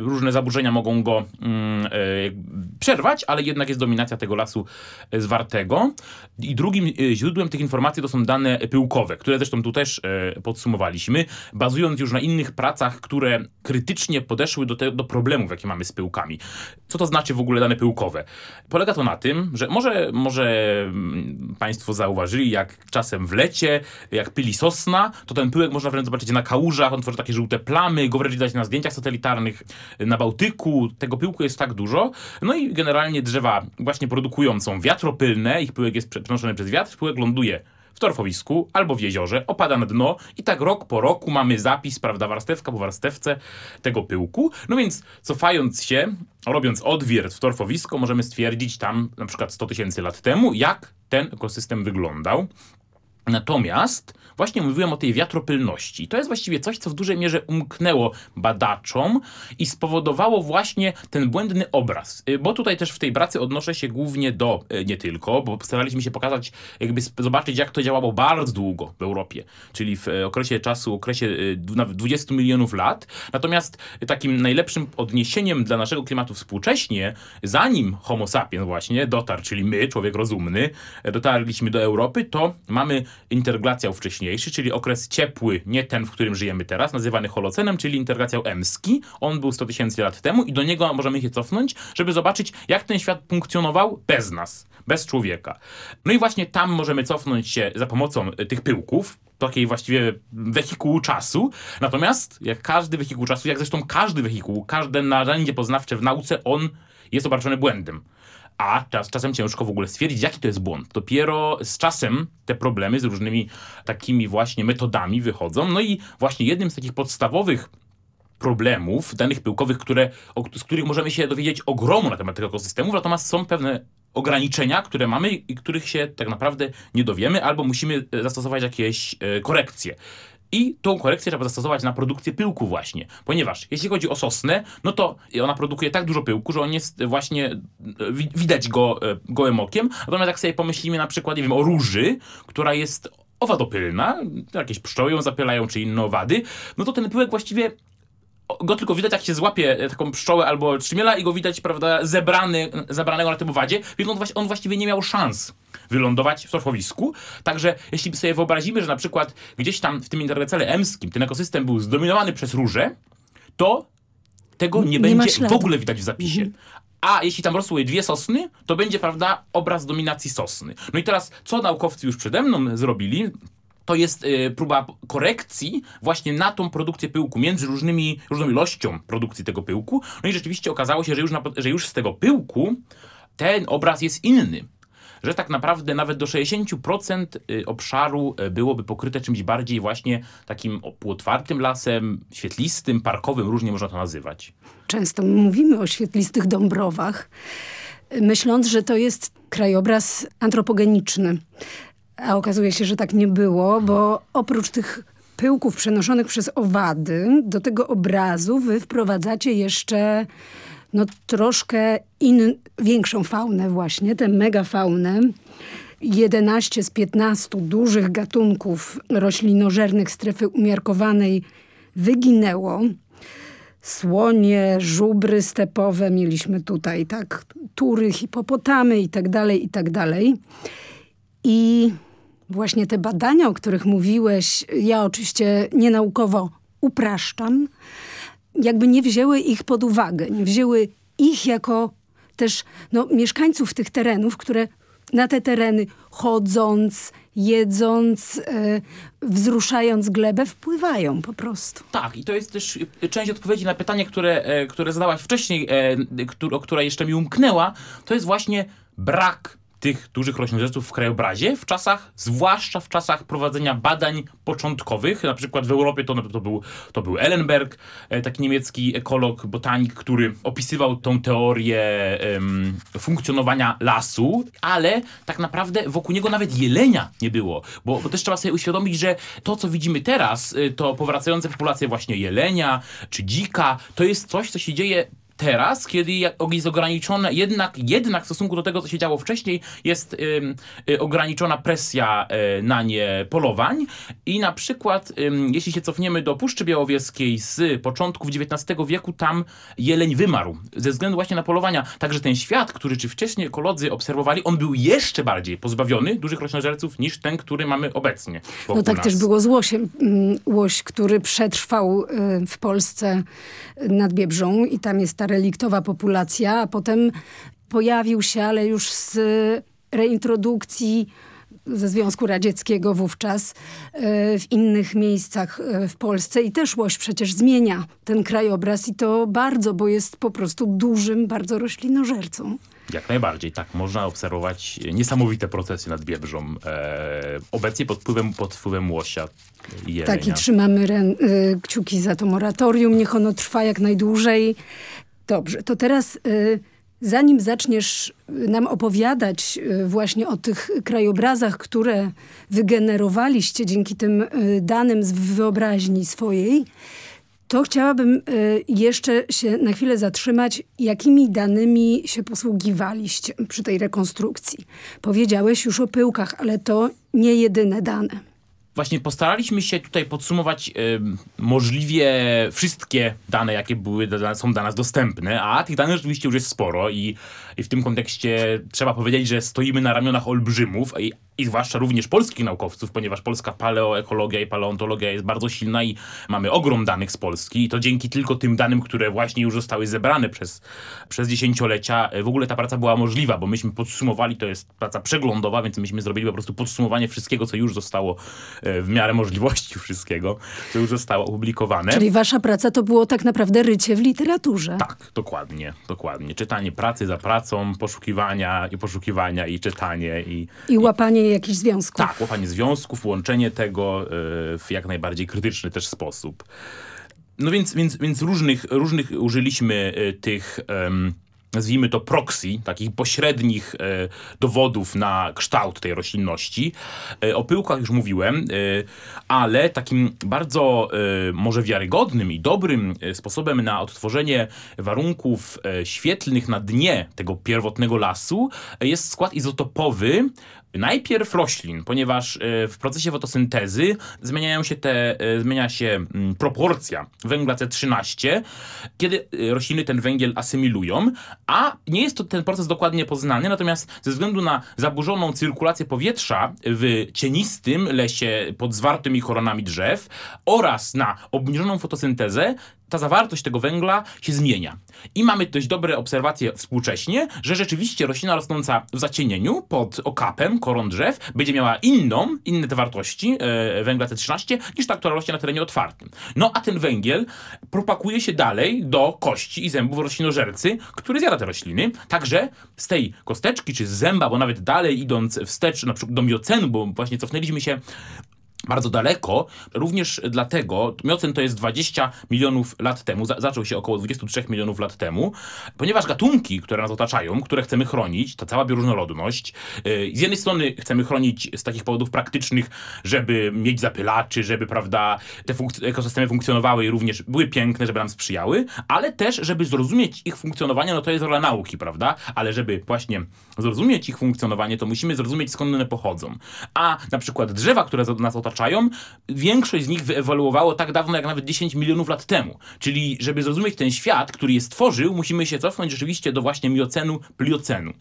różne zaburzenia mogą go mm, przerwać, ale jednak jest dominacja tego lasu zwartego. I drugim źródłem tych informacji to są dane pyłkowe, które zresztą tu też podsumowaliśmy, bazując już na innych pracach, które krytycznie podeszły do, te, do problemów, jakie mamy z pyłkami. Co to znaczy w ogóle dane pyłkowe? Polega to na tym, że może, może mm, Państwo zauważyli, jak czasem w lecie, jak pyli sosna, to ten pyłek można wręcz zobaczyć na kałużach, on tworzy takie żółte plamy, go wręcz widać na zdjęciach satelitarnych na Bałtyku. Tego pyłku jest tak dużo. No i generalnie drzewa właśnie produkują są wiatropylne, ich pyłek jest przenoszony przez wiatr, pyłek ląduje torfowisku albo w jeziorze, opada na dno i tak rok po roku mamy zapis, prawda, warstewka po warstewce tego pyłku. No więc cofając się, robiąc odwiert w torfowisko, możemy stwierdzić tam na przykład 100 tysięcy lat temu, jak ten ekosystem wyglądał. Natomiast właśnie mówiłem o tej wiatropylności. To jest właściwie coś, co w dużej mierze umknęło badaczom i spowodowało właśnie ten błędny obraz. Y, bo tutaj też w tej pracy odnoszę się głównie do, y, nie tylko, bo staraliśmy się pokazać, jakby zobaczyć, jak to działało bardzo długo w Europie, czyli w y, okresie czasu, okresie 20 milionów lat. Natomiast takim najlepszym odniesieniem dla naszego klimatu współcześnie, zanim Homo sapiens właśnie dotarł, czyli my, człowiek rozumny, dotarliśmy do Europy, to mamy interglacjał wcześniejszy, czyli okres ciepły, nie ten, w którym żyjemy teraz, nazywany holocenem, czyli interglacjał emski. On był 100 tysięcy lat temu i do niego możemy się cofnąć, żeby zobaczyć, jak ten świat funkcjonował bez nas, bez człowieka. No i właśnie tam możemy cofnąć się za pomocą tych pyłków, takiej właściwie wehikułu czasu. Natomiast jak każdy wehikuł czasu, jak zresztą każdy wehikuł, każde narzędzie poznawcze w nauce, on jest obarczony błędem a czas, czasem ciężko w ogóle stwierdzić, jaki to jest błąd. Dopiero z czasem te problemy z różnymi takimi właśnie metodami wychodzą. No i właśnie jednym z takich podstawowych problemów danych pyłkowych, które, o, z których możemy się dowiedzieć ogromu na temat tego ekosystemu, natomiast są pewne ograniczenia, które mamy i których się tak naprawdę nie dowiemy, albo musimy zastosować jakieś e, korekcje. I tą korekcję trzeba zastosować na produkcję pyłku właśnie, ponieważ jeśli chodzi o sosnę, no to ona produkuje tak dużo pyłku, że on jest właśnie, e, widać go e, gołym okiem, natomiast jak sobie pomyślimy na przykład, nie wiem, o róży, która jest owadopylna, jakieś pszczoły ją zapylają, czy inne owady, no to ten pyłek właściwie go tylko widać, jak się złapie taką pszczołę albo trzmiela i go widać, prawda, zebrany, zebranego na tym owadzie, więc on, on właściwie nie miał szans wylądować w torfowisku. Także jeśli sobie wyobrazimy, że na przykład gdzieś tam w tym interlecele emskim ten ekosystem był zdominowany przez róże, to tego nie, nie będzie w ogóle widać w zapisie. Mhm. A jeśli tam rosły dwie sosny, to będzie, prawda, obraz dominacji sosny. No i teraz, co naukowcy już przede mną zrobili, to jest y, próba korekcji właśnie na tą produkcję pyłku, między różnymi, różną ilością produkcji tego pyłku. No i rzeczywiście okazało się, że już, na, że już z tego pyłku ten obraz jest inny że tak naprawdę nawet do 60% y, obszaru y, byłoby pokryte czymś bardziej właśnie takim półotwartym lasem, świetlistym, parkowym, różnie można to nazywać.
Często mówimy o świetlistych dąbrowach, myśląc, że to jest krajobraz antropogeniczny. A okazuje się, że tak nie było, bo oprócz tych pyłków przenoszonych przez owady, do tego obrazu wy wprowadzacie jeszcze no, troszkę in, większą faunę właśnie, tę megafaunę. 11 z 15 dużych gatunków roślinożernych strefy umiarkowanej wyginęło. Słonie, żubry stepowe mieliśmy tutaj, tak, tury, hipopotamy i tak dalej, i tak dalej. I właśnie te badania, o których mówiłeś, ja oczywiście nienaukowo upraszczam, jakby nie wzięły ich pod uwagę, nie wzięły ich jako też no, mieszkańców tych terenów, które na te tereny chodząc, jedząc, e, wzruszając glebę, wpływają po prostu.
Tak, i to jest też część odpowiedzi na pytanie, które, e, które zadałaś wcześniej, e, która jeszcze mi umknęła. To jest właśnie brak tych dużych roślinożerców w krajobrazie w czasach, zwłaszcza w czasach prowadzenia badań początkowych. Na przykład w Europie to, to, był, to był Ellenberg, e, taki niemiecki ekolog, botanik, który opisywał tą teorię funkcjonowania lasu, ale tak naprawdę wokół niego nawet jelenia nie było. Bo, bo też trzeba sobie uświadomić, że to, co widzimy teraz, y, to powracające populacje właśnie jelenia czy dzika, to jest coś, co się dzieje teraz, kiedy jest ograniczone, jednak, jednak w stosunku do tego, co się działo wcześniej, jest y, ograniczona presja y, na nie polowań. I na przykład, jeśli się cofniemy do Puszczy Białowieskiej z początków XIX wieku, tam jeleń wymarł ze względu właśnie na polowania. Także ten świat, który czy wcześniej ekolodzy obserwowali, on był jeszcze bardziej pozbawiony dużych roślinożerców niż ten, który mamy obecnie.
No tak
nas.
też było z łosiem. Mm, Łoś, który przetrwał y, w Polsce nad Biebrzą i tam jest ta reliktowa populacja, a potem pojawił się, ale już z reintrodukcji ze Związku Radzieckiego wówczas y, w innych miejscach y, w Polsce i też łoś przecież zmienia ten krajobraz i to bardzo, bo jest po prostu dużym, bardzo roślinożercą.
Jak najbardziej, tak. Można obserwować niesamowite procesy nad Biebrzą. E, obecnie pod wpływem, pod wpływem łosia i jelenia.
Tak, i trzymamy y, kciuki za to moratorium. Niech ono trwa jak najdłużej. Dobrze, to teraz y, zanim zaczniesz y, nam opowiadać y, właśnie o tych krajobrazach, które wygenerowaliście dzięki tym danym z wyobraźni swojej, to chciałabym jeszcze się na chwilę zatrzymać, jakimi danymi się posługiwaliście przy tej rekonstrukcji. Powiedziałeś już o pyłkach, ale to nie jedyne dane.
Właśnie postaraliśmy się tutaj podsumować em, możliwie wszystkie dane, jakie były, są dla nas dostępne, a tych danych rzeczywiście już jest sporo i, i w tym kontekście trzeba powiedzieć, że stoimy na ramionach olbrzymów i, zwłaszcza również polskich naukowców, ponieważ polska paleoekologia i paleontologia jest bardzo silna i mamy ogrom danych z Polski i to dzięki tylko tym danym, które właśnie już zostały zebrane przez, przez dziesięciolecia, w ogóle ta praca była możliwa, bo myśmy podsumowali, to jest praca przeglądowa, więc myśmy zrobili po prostu podsumowanie wszystkiego, co już zostało e, w miarę możliwości wszystkiego, co już zostało opublikowane.
Czyli wasza praca to było tak naprawdę rycie w literaturze.
Tak, dokładnie, dokładnie. Czytanie pracy za pracą, poszukiwania i poszukiwania i czytanie i
I łapanie jakichś związków.
tak, łapanie związków, łączenie tego e, w jak najbardziej krytyczny też sposób. No więc, więc, więc różnych, różnych użyliśmy e, tych, nazwijmy to proxy, takich pośrednich e, dowodów na kształt tej roślinności. O pyłkach już mówiłem, ale takim bardzo może wiarygodnym i dobrym sposobem na odtworzenie warunków świetlnych na dnie tego pierwotnego lasu jest skład izotopowy Najpierw roślin, ponieważ e, w procesie fotosyntezy zmieniają się te, e, zmienia się mm, proporcja węgla C13, kiedy e, rośliny ten węgiel asymilują, a nie jest to ten proces dokładnie poznany, natomiast ze względu na zaburzoną cyrkulację powietrza w cienistym lesie pod zwartymi koronami drzew oraz na obniżoną fotosyntezę, ta zawartość tego węgla się zmienia. I mamy dość dobre obserwacje współcześnie, że rzeczywiście roślina rosnąca w zacienieniu pod okapem koron drzew będzie miała inną, inne te wartości e, węgla C13 niż ta, która rośnie na terenie otwartym. No a ten węgiel propaguje się dalej do kości i zębów roślinożercy, który zjada te rośliny. Także z tej kosteczki czy z zęba, bo nawet dalej idąc wstecz na przykład do miocenu, bo właśnie cofnęliśmy się bardzo daleko, również dlatego, miocen to jest 20 milionów lat temu, za, zaczął się około 23 milionów lat temu, ponieważ gatunki, które nas otaczają, które chcemy chronić, ta cała bioróżnorodność, yy, z jednej strony chcemy chronić z takich powodów praktycznych, żeby mieć zapylaczy, żeby, prawda, te funkc- ekosystemy funkcjonowały i również były piękne, żeby nam sprzyjały, ale też, żeby zrozumieć ich funkcjonowanie, no to jest rola nauki, prawda, ale żeby właśnie zrozumieć ich funkcjonowanie, to musimy zrozumieć skąd one pochodzą. A na przykład drzewa, które nas otaczają, większość z nich wyewoluowało tak dawno jak nawet 10 milionów lat temu. Czyli żeby zrozumieć ten świat, który je stworzył, musimy się cofnąć rzeczywiście do właśnie miocenu, pliocenu.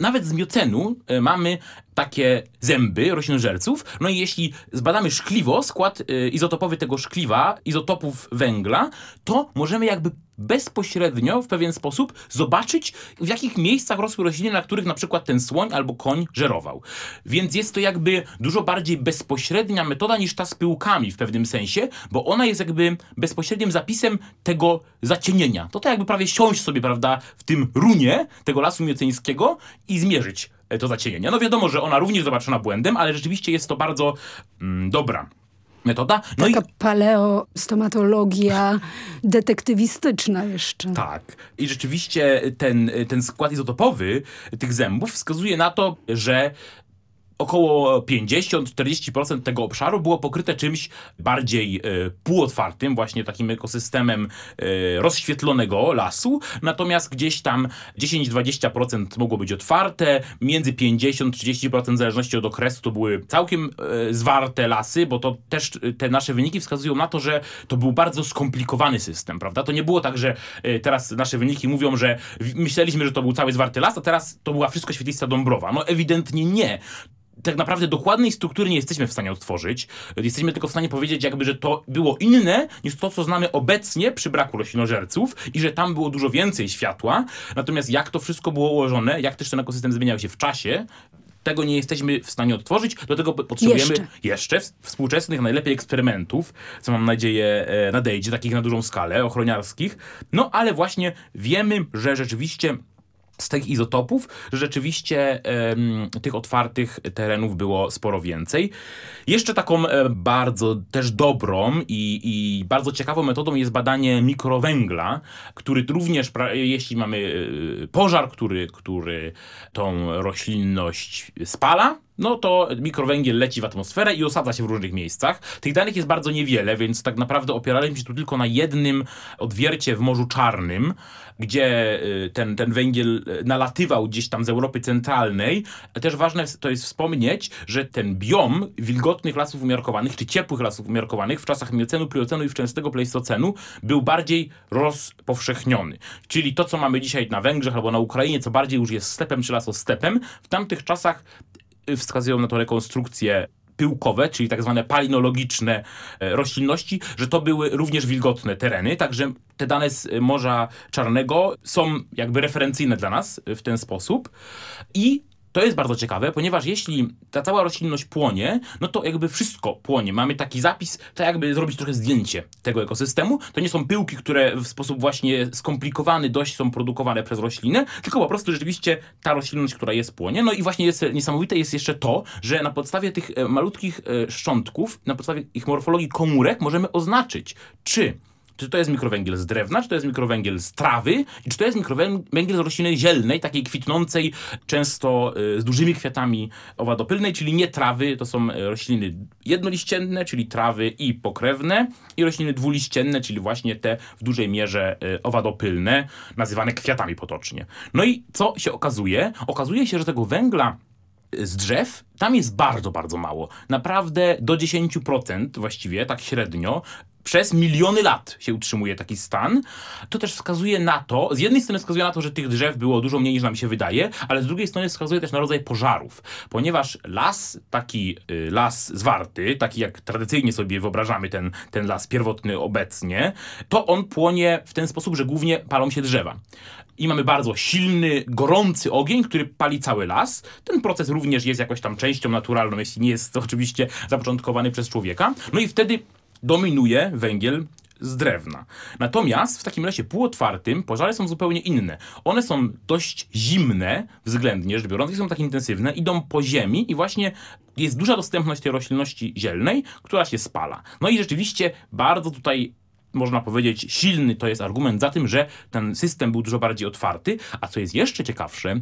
Nawet z miocenu e, mamy takie zęby roślinożerców. No i jeśli zbadamy szkliwo, skład e, izotopowy tego szkliwa, izotopów węgla, to możemy jakby bezpośrednio w pewien sposób zobaczyć, w jakich miejscach rosły rośliny, na których na przykład ten słoń albo koń żerował. Więc jest to jakby dużo bardziej bezpośrednia metoda niż ta z pyłkami w pewnym sensie, bo ona jest jakby bezpośrednim zapisem tego zacienienia. To tak jakby prawie siąść sobie, prawda, w tym runie tego lasu mioceńskiego i zmierzyć e, to zacienienie. No wiadomo, że ona również zobaczona błędem, ale rzeczywiście jest to bardzo mm, dobra metoda. No
Taka i... paleostomatologia detektywistyczna jeszcze.
Tak. I rzeczywiście ten, ten skład izotopowy tych zębów wskazuje na to, że około 50-40% tego obszaru było pokryte czymś bardziej e, półotwartym, właśnie takim ekosystemem e, rozświetlonego lasu, natomiast gdzieś tam 10-20% mogło być otwarte, między 50-30% w zależności od okresu to były całkiem e, zwarte lasy, bo to też te nasze wyniki wskazują na to, że to był bardzo skomplikowany system, prawda? To nie było tak, że teraz nasze wyniki mówią, że myśleliśmy, że to był cały zwarty las, a teraz to była wszystko świetlista Dąbrowa. No ewidentnie nie tak naprawdę dokładnej struktury nie jesteśmy w stanie odtworzyć. Jesteśmy tylko w stanie powiedzieć, jakby, że to było inne niż to, co znamy obecnie przy braku roślinożerców i że tam było dużo więcej światła. Natomiast jak to wszystko było ułożone, jak też ten ekosystem zmieniał się w czasie, tego nie jesteśmy w stanie odtworzyć. Do tego potrzebujemy jeszcze,
jeszcze
współczesnych, najlepiej eksperymentów, co mam nadzieję e, nadejdzie, takich na dużą skalę, ochroniarskich. No ale właśnie wiemy, że rzeczywiście z tych izotopów, że rzeczywiście tych otwartych terenów było sporo więcej. Jeszcze taką e, bardzo też dobrą i, i bardzo ciekawą metodą jest badanie mikrowęgla, który również, jeśli mamy e, pożar, który, który tą roślinność spala, no to mikrowęgiel leci w atmosferę i osadza się w różnych miejscach. Tych danych jest bardzo niewiele, więc tak naprawdę opieraliśmy się tu tylko na jednym odwiercie w Morzu Czarnym, gdzie y, ten, ten węgiel y, nalatywał gdzieś tam z Europy Centralnej. Też ważne to jest wspomnieć, że ten biom wilgotnych lasów umiarkowanych, czy ciepłych lasów umiarkowanych w czasach miocenu, pliocenu i wczesnego pleistocenu był bardziej rozpowszechniony. Czyli to, co mamy dzisiaj na Węgrzech albo na Ukrainie, co bardziej już jest stepem czy lasostepem, w tamtych czasach wskazują na to rekonstrukcje pyłkowe, czyli tak zwane palinologiczne e, roślinności, że to były również wilgotne tereny, także te dane z Morza Czarnego są jakby referencyjne dla nas w ten sposób. I to jest bardzo ciekawe, ponieważ jeśli ta cała roślinność płonie, no to jakby wszystko płonie. Mamy taki zapis, to jakby zrobić trochę zdjęcie tego ekosystemu. To nie są pyłki, które w sposób właśnie skomplikowany dość są produkowane przez rośliny, tylko po prostu rzeczywiście ta roślinność, która jest płonie. No i właśnie jest niesamowite jest jeszcze to, że na podstawie tych e, malutkich e, szczątków, na podstawie ich morfologii komórek możemy oznaczyć, czy czy to jest mikrowęgiel z drewna, czy to jest mikrowęgiel z trawy i czy to jest mikrowęgiel z rośliny zielnej, takiej kwitnącej, często y, z dużymi kwiatami owadopylnej, czyli nie trawy, to są y, rośliny jednoliścienne, czyli trawy i pokrewne i rośliny dwuliścienne, czyli właśnie te w dużej mierze y, owadopylne, nazywane kwiatami potocznie. No i co się okazuje? Okazuje się, że tego węgla z drzew, tam jest bardzo, bardzo mało. Naprawdę do 10% właściwie, tak średnio, przez miliony lat się utrzymuje taki stan, to też wskazuje na to, z jednej strony wskazuje na to, że tych drzew było dużo mniej niż nam się wydaje, ale z drugiej strony wskazuje też na rodzaj pożarów, ponieważ las, taki y, las zwarty, taki jak tradycyjnie sobie wyobrażamy ten, ten las pierwotny obecnie, to on płonie w ten sposób, że głównie palą się drzewa. I mamy bardzo silny, gorący ogień, który pali cały las. Ten proces również jest jakoś tam częścią naturalną, jeśli nie jest to oczywiście zapoczątkowany przez człowieka. No i wtedy dominuje węgiel z drewna. Natomiast w takim lesie półotwartym pożary są zupełnie inne. One są dość zimne względnie rzecz biorąc, są tak intensywne, idą po ziemi i właśnie jest duża dostępność tej roślinności zielnej, która się spala. No i rzeczywiście bardzo tutaj można powiedzieć, silny to jest argument za tym, że ten system był dużo bardziej otwarty, a co jest jeszcze ciekawsze,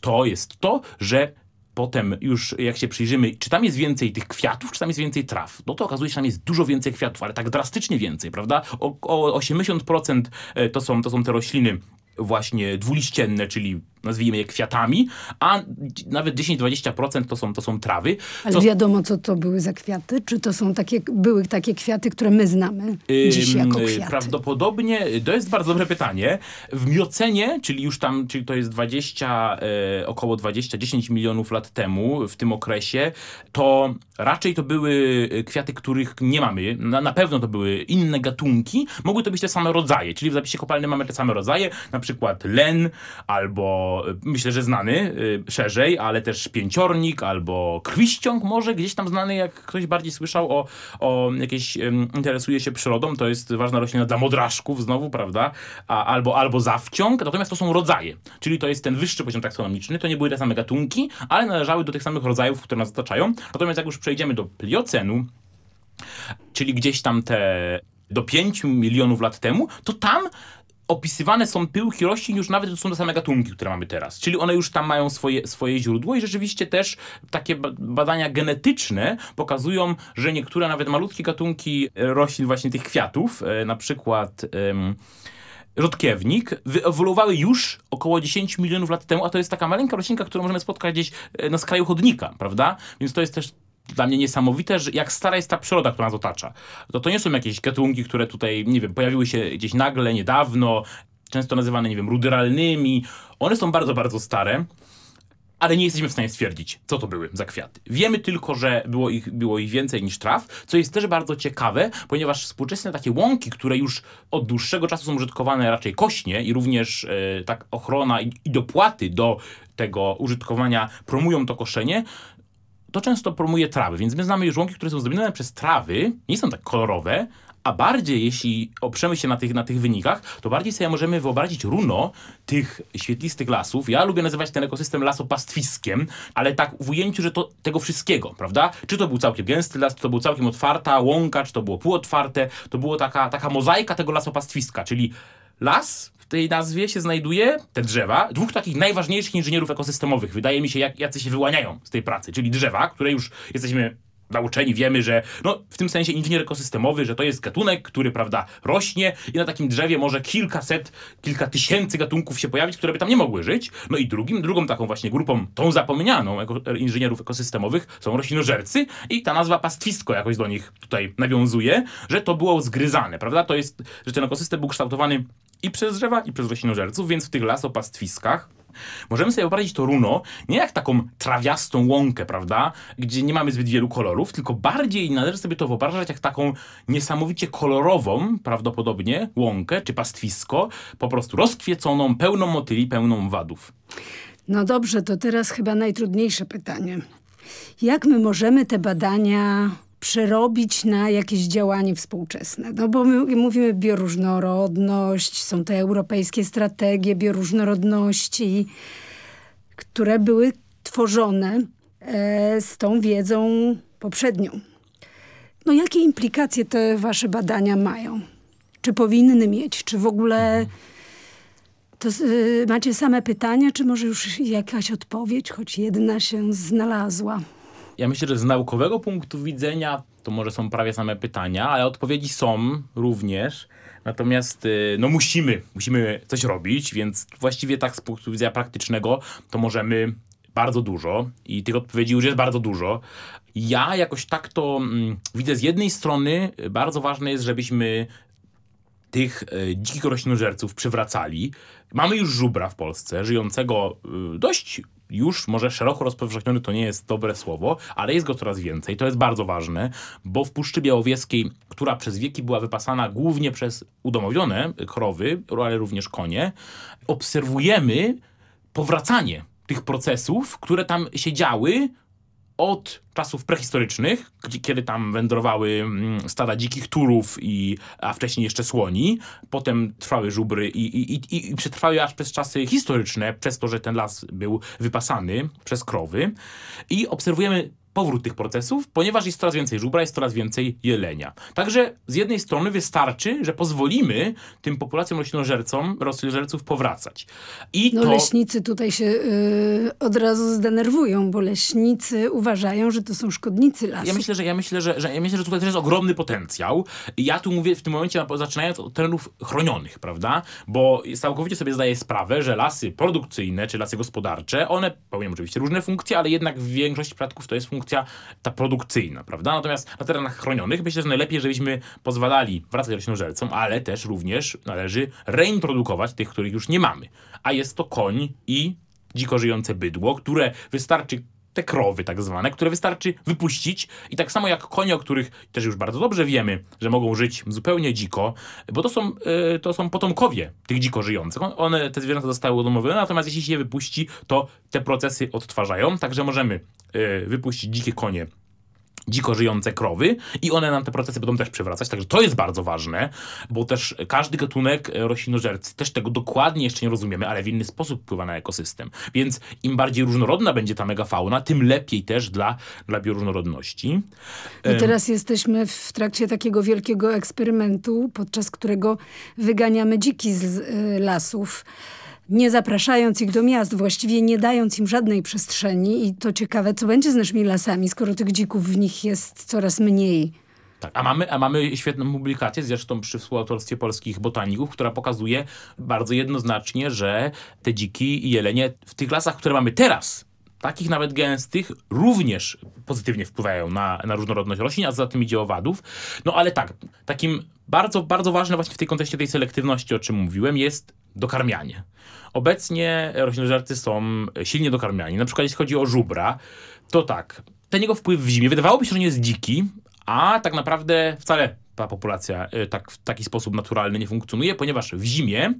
to jest to, że potem już jak się przyjrzymy, czy tam jest więcej tych kwiatów, czy tam jest więcej traw, no to okazuje się, że tam jest dużo więcej kwiatów, ale tak drastycznie więcej, prawda? O, o 80% e, to są, to są te rośliny właśnie dwuliścienne, czyli nazwijmy je kwiatami, a nawet 10-20% to są, to są trawy.
Ale
Co-
wiadomo, co to były za kwiaty? Czy to są takie, były takie kwiaty, które my znamy dziś
Ym,
jako kwiaty?
Prawdopodobnie, y, to jest bardzo dobre pytanie. W Miocenie, czyli już tam, czyli to jest 20, e, około 20-10 milionów lat temu, w tym okresie, to raczej to były y, kwiaty, których nie mamy. Na, na pewno to były inne gatunki. Mogły to być te same rodzaje, czyli w zapisie kopalnym mamy te same rodzaje, na przykład len, albo myślę, że znany y, szerzej, ale też pięciornik, albo krwiściąg może, gdzieś tam znany, jak ktoś bardziej słyszał o, o jakiejś, interesuje się przyrodą, to jest ważna roślina dla modraszków znowu, prawda, A, albo, albo zawciąg, natomiast to są rodzaje, czyli to jest ten wyższy poziom taksonomiczny, to nie były te same gatunki, ale należały do tych samych rodzajów, które nas otaczają, natomiast jak już przejdziemy do pliocenu, czyli gdzieś tam te do 5 milionów lat temu, to tam opisywane są pyłki roślin już nawet to są te same gatunki, które mamy teraz. Czyli one już tam mają swoje, swoje źródło i rzeczywiście też takie ba- badania genetyczne pokazują, że niektóre nawet malutkie gatunki e, roślin właśnie tych kwiatów, e, na przykład em, rzodkiewnik, wyewoluowały już około 10 milionów lat temu, a to jest taka maleńka roślinka, którą możemy spotkać gdzieś e, na skraju chodnika, prawda? Więc to jest też dla mnie niesamowite, że jak stara jest ta przyroda, która nas otacza. To to nie są jakieś gatunki, które tutaj, nie wiem, pojawiły się gdzieś nagle, niedawno, często nazywane, nie wiem, rudyralnymi. One są bardzo, bardzo stare. Ale nie jesteśmy w stanie stwierdzić, co to były za kwiaty. Wiemy tylko, że było ich, było ich więcej niż traw, co jest też bardzo ciekawe, ponieważ współczesne takie łąki, które już od dłuższego czasu są użytkowane raczej kośnie i również e, tak ochrona i, i dopłaty do tego użytkowania promują to koszenie, to często promuje trawy, więc my znamy już łąki, które są zdobione przez trawy, nie są tak kolorowe, a bardziej jeśli oprzemy się na tych, na tych wynikach, to bardziej sobie możemy wyobrazić runo tych świetlistych lasów. Ja lubię nazywać ten ekosystem lasopastwiskiem, ale tak w ujęciu, że to tego wszystkiego, prawda? Czy to był całkiem gęsty las, czy to był całkiem otwarta łąka, czy to było półotwarte, to było taka, taka mozaika tego lasopastwiska, czyli las tej nazwie się znajduje, te drzewa, dwóch takich najważniejszych inżynierów ekosystemowych. Wydaje mi się, jak, jacy się wyłaniają z tej pracy, czyli drzewa, które już jesteśmy nauczeni, wiemy, że no, w tym sensie inżynier ekosystemowy, że to jest gatunek, który, prawda, rośnie i na takim drzewie może kilkaset, kilka tysięcy gatunków się pojawić, które by tam nie mogły żyć. No i drugim, drugą taką właśnie grupą, tą zapomnianą eko, inżynierów ekosystemowych są roślinożercy i ta nazwa pastwisko jakoś do nich tutaj nawiązuje, że to było zgryzane, prawda? To jest, że ten ekosystem był kształtowany i przez drzewa, i przez roślinożerców, więc w tych lasopastwiskach Możemy sobie wyobrazić to runo nie jak taką trawiastą łąkę, prawda, gdzie nie mamy zbyt wielu kolorów, tylko bardziej należy sobie to wyobrażać jak taką niesamowicie kolorową, prawdopodobnie, łąkę czy pastwisko, po prostu rozkwieconą, pełną motyli, pełną wadów.
No dobrze, to teraz chyba najtrudniejsze pytanie. Jak my możemy te badania przerobić na jakieś działanie współczesne? No bo my mówimy bioróżnorodność, są te europejskie strategie bioróżnorodności, które były tworzone e, z tą wiedzą poprzednią. No jakie implikacje te wasze badania mają? Czy powinny mieć? Czy w ogóle to y, macie same pytania, czy może już jakaś odpowiedź, choć jedna się znalazła?
Ja myślę, że z naukowego punktu widzenia to może są prawie same pytania, ale odpowiedzi są również. Natomiast y, no musimy, musimy coś robić, więc właściwie tak z punktu widzenia praktycznego to możemy bardzo dużo i tych odpowiedzi już jest bardzo dużo. Ja jakoś tak to mm, widzę z jednej strony y, bardzo ważne jest, żebyśmy tych e, dzikich roślinożerców przywracali. Mamy już żubra w Polsce, żyjącego y, dość już może szeroko rozpowszechniony to nie jest dobre słowo, ale jest go coraz więcej. To jest bardzo ważne, bo w Puszczy Białowieskiej, która przez wieki była wypasana głównie przez udomowione krowy, ale również konie, obserwujemy powracanie tych procesów, które tam się działy od czasów prehistorycznych, gdzie, kiedy tam wędrowały mm, stada dzikich turów, i, a wcześniej jeszcze słoni. Potem trwały żubry i, i, i, i przetrwały aż przez czasy historyczne, przez to, że ten las był wypasany przez krowy. I obserwujemy powrót tych procesów, ponieważ jest coraz więcej żubra, jest coraz więcej jelenia. Także z jednej strony wystarczy, że pozwolimy tym populacjom roślinożercom, roślinożerców powracać. I
No
to...
leśnicy tutaj się y, od razu zdenerwują, bo leśnicy uważają, że to są szkodnicy lasu.
Ja myślę, że ja myślę, że, że ja myślę, że tutaj też jest ogromny potencjał. Ja tu mówię w tym momencie, zaczynając od terenów chronionych, prawda? Bo całkowicie sobie zdaję sprawę, że lasy produkcyjne czy lasy gospodarcze, one pełnią oczywiście różne funkcje, ale jednak w większości przypadków to jest funkcja ta produkcyjna, prawda? Natomiast na terenach chronionych myślę, że najlepiej, żebyśmy pozwalali wracać roślinożercom, ale też również należy reintrodukować tych, których już nie mamy. A jest to koń i dziko żyjące bydło, które wystarczy te krowy tak zwane, które wystarczy wypuścić i tak samo jak konie, o których też już bardzo dobrze wiemy, że mogą żyć zupełnie dziko, bo to są, y, to są potomkowie tych dziko żyjących. One, te zwierzęta zostały udomowione, natomiast jeśli się je wypuści, to te procesy odtwarzają, także możemy y, wypuścić dzikie konie dziko żyjące krowy i one nam te procesy będą też przywracać, także to jest bardzo ważne, bo też każdy gatunek roślinożercy, też tego dokładnie jeszcze nie rozumiemy, ale w inny sposób wpływa na ekosystem. Więc im bardziej różnorodna będzie ta megafauna, tym lepiej też dla, dla bioróżnorodności.
I teraz jesteśmy w trakcie takiego wielkiego eksperymentu, podczas którego wyganiamy dziki z y, lasów nie zapraszając ich do miast, właściwie nie dając im żadnej przestrzeni. I to ciekawe, co będzie z naszymi lasami, skoro tych dzików w nich jest coraz mniej.
Tak, a mamy, a mamy świetną publikację, zresztą przy współautorstwie polskich botaników, która pokazuje bardzo jednoznacznie, że te dziki i jelenie w tych lasach, które mamy teraz, takich nawet gęstych, również pozytywnie wpływają na, na różnorodność roślin, a za tym idzie owadów. No ale tak, takim bardzo, bardzo ważne właśnie w tej kontekście tej selektywności, o czym mówiłem, jest dokarmianie. Obecnie roślinożercy są silnie dokarmiani. Na przykład jeśli chodzi o żubra, to tak, ten jego wpływ w zimie, wydawałoby się, że nie jest dziki, a tak naprawdę wcale ta populacja tak, w taki sposób naturalny nie funkcjonuje, ponieważ w zimie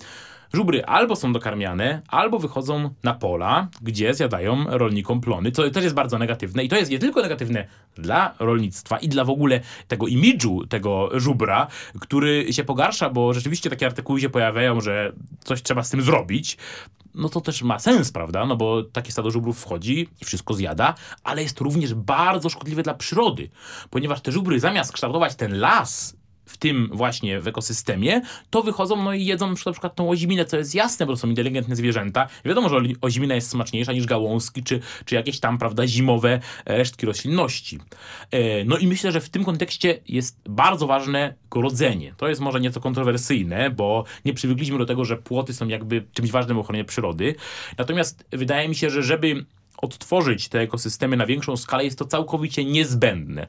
żubry albo są dokarmiane, albo wychodzą na pola, gdzie zjadają rolnikom plony, co też jest bardzo negatywne. I to jest nie tylko negatywne dla rolnictwa i dla w ogóle tego imidżu tego żubra, który się pogarsza, bo rzeczywiście takie artykuły się pojawiają, że coś trzeba z tym zrobić no to też ma sens, prawda? No bo takie stado żubrów wchodzi i wszystko zjada, ale jest to również bardzo szkodliwe dla przyrody, ponieważ te żubry zamiast kształtować ten las w tym właśnie w ekosystemie, to wychodzą no i jedzą na przykład tą oziminę, co jest jasne, bo to są inteligentne zwierzęta. Wiadomo, że ozimina jest smaczniejsza niż gałązki, czy, czy jakieś tam, prawda, zimowe resztki roślinności. E, no i myślę, że w tym kontekście jest bardzo ważne grodzenie. To jest może nieco kontrowersyjne, bo nie przywykliśmy do tego, że płoty są jakby czymś ważnym w ochronie przyrody. Natomiast wydaje mi się, że żeby odtworzyć te ekosystemy na większą skalę, jest to całkowicie niezbędne.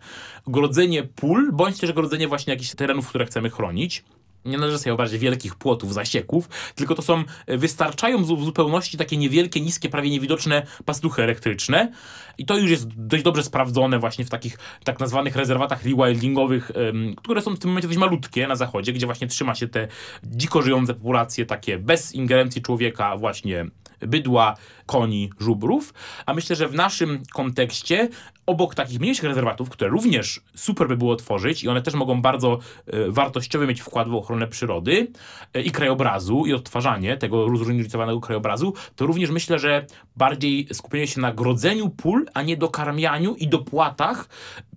Grodzenie pól, bądź też grodzenie właśnie jakichś terenów, które chcemy chronić, nie należy sobie bardziej wielkich płotów, zasieków, tylko to są, wystarczają w zupełności takie niewielkie, niskie, prawie niewidoczne pastuchy elektryczne i to już jest dość dobrze sprawdzone właśnie w takich tak nazwanych rezerwatach rewildingowych, um, które są w tym momencie dość malutkie na zachodzie, gdzie właśnie trzyma się te dziko żyjące populacje takie bez ingerencji człowieka właśnie bydła, koni, żubrów, a myślę, że w naszym kontekście obok takich mniejszych rezerwatów, które również super by było tworzyć i one też mogą bardzo e, wartościowy mieć wkład w ochronę przyrody e, i krajobrazu i odtwarzanie tego zróżnicowanego krajobrazu, to również myślę, że bardziej skupienie się na grodzeniu pól, a nie dokarmianiu i dopłatach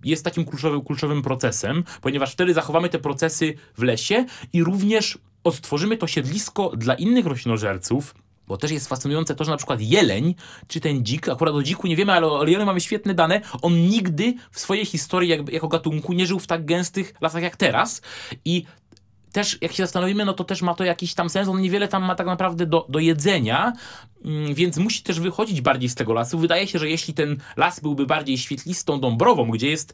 jest takim kluczowym, kluczowym procesem, ponieważ wtedy zachowamy te procesy w lesie i również odtworzymy to siedlisko dla innych roślinożerców, bo też jest fascynujące to, że na przykład jeleń, czy ten dzik, akurat o dziku nie wiemy, ale o jeleniu mamy świetne dane, on nigdy w swojej historii jakby, jako gatunku nie żył w tak gęstych lasach jak teraz i też jak się zastanowimy, no to też ma to jakiś tam sens, on niewiele tam ma tak naprawdę do, do jedzenia, mm, więc musi też wychodzić bardziej z tego lasu. Wydaje się, że jeśli ten las byłby bardziej świetlistą dąbrową, gdzie jest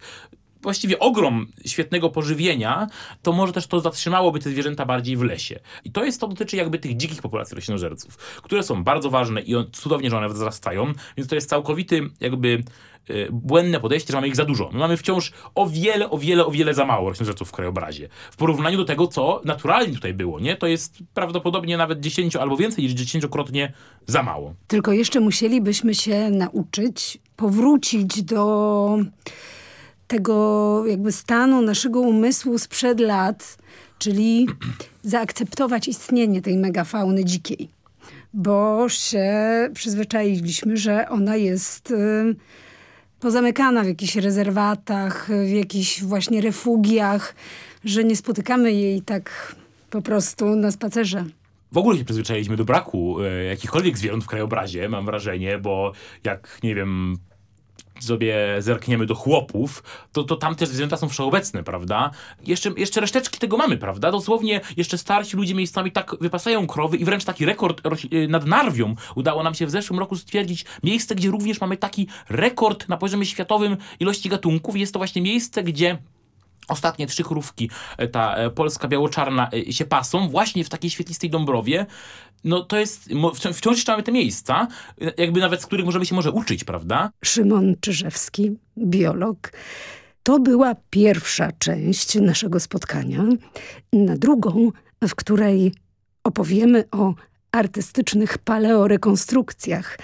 właściwie ogrom świetnego pożywienia, to może też to zatrzymałoby te zwierzęta bardziej w lesie. I to jest, to dotyczy jakby tych dzikich populacji roślinożerców, które są bardzo ważne i cudownie, że one wzrastają, więc to jest całkowity jakby y, błędne podejście, że mamy ich za dużo. My mamy wciąż o wiele, o wiele, o wiele za mało roślinożerców w krajobrazie. W porównaniu do tego, co naturalnie tutaj było, nie? To jest prawdopodobnie nawet 10 albo więcej niż dziesięciokrotnie za mało.
Tylko jeszcze musielibyśmy się nauczyć powrócić do tego jakby stanu naszego umysłu sprzed lat, czyli zaakceptować istnienie tej megafauny dzikiej. Bo się przyzwyczailiśmy, że ona jest y, pozamykana w jakichś rezerwatach, w jakichś właśnie refugiach, że nie spotykamy jej tak po prostu na spacerze.
W ogóle się przyzwyczailiśmy do braku e, jakichkolwiek zwierząt w krajobrazie, mam wrażenie, bo jak, nie wiem, sobie zerkniemy do chłopów, to, to tam też zwierzęta są wszechobecne, prawda? Jeszcze, jeszcze reszteczki tego mamy, prawda? Dosłownie jeszcze starsi ludzie miejscami tak wypasają krowy i wręcz taki rekord y, nad Narwią udało nam się w zeszłym roku stwierdzić miejsce, gdzie również mamy taki rekord na poziomie światowym ilości gatunków. Jest to właśnie miejsce, gdzie Ostatnie trzy chrówki, e, ta e, polska biało-czarna e, się pasą właśnie w takiej świetlistej Dąbrowie. No to jest, wciąż jeszcze mamy te miejsca, jakby nawet z których możemy się może uczyć, prawda?
Szymon Czyżewski, biolog. To była pierwsza część naszego spotkania. Na drugą, w której opowiemy o artystycznych paleorekonstrukcjach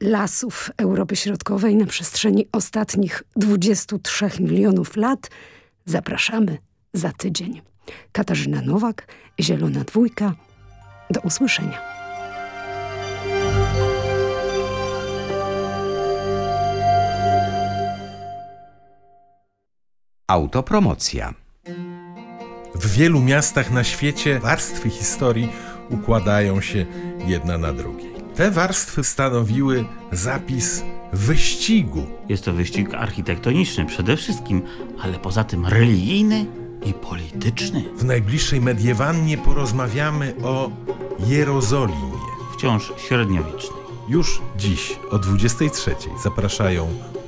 lasów Europy Środkowej na przestrzeni ostatnich 23 milionów lat, zapraszamy za tydzień. Katarzyna Nowak, Zielona Dwójka. Do usłyszenia.
Autopromocja.
W wielu miastach na świecie warstwy historii układają się jedna na drugiej. Te warstwy stanowiły zapis wyścigu.
Jest to wyścig architektoniczny przede wszystkim, ale poza tym religijny i polityczny.
W najbliższej mediewannie porozmawiamy o Jerozolimie.
Wciąż średniowieczny.
Już dziś o 23 zapraszają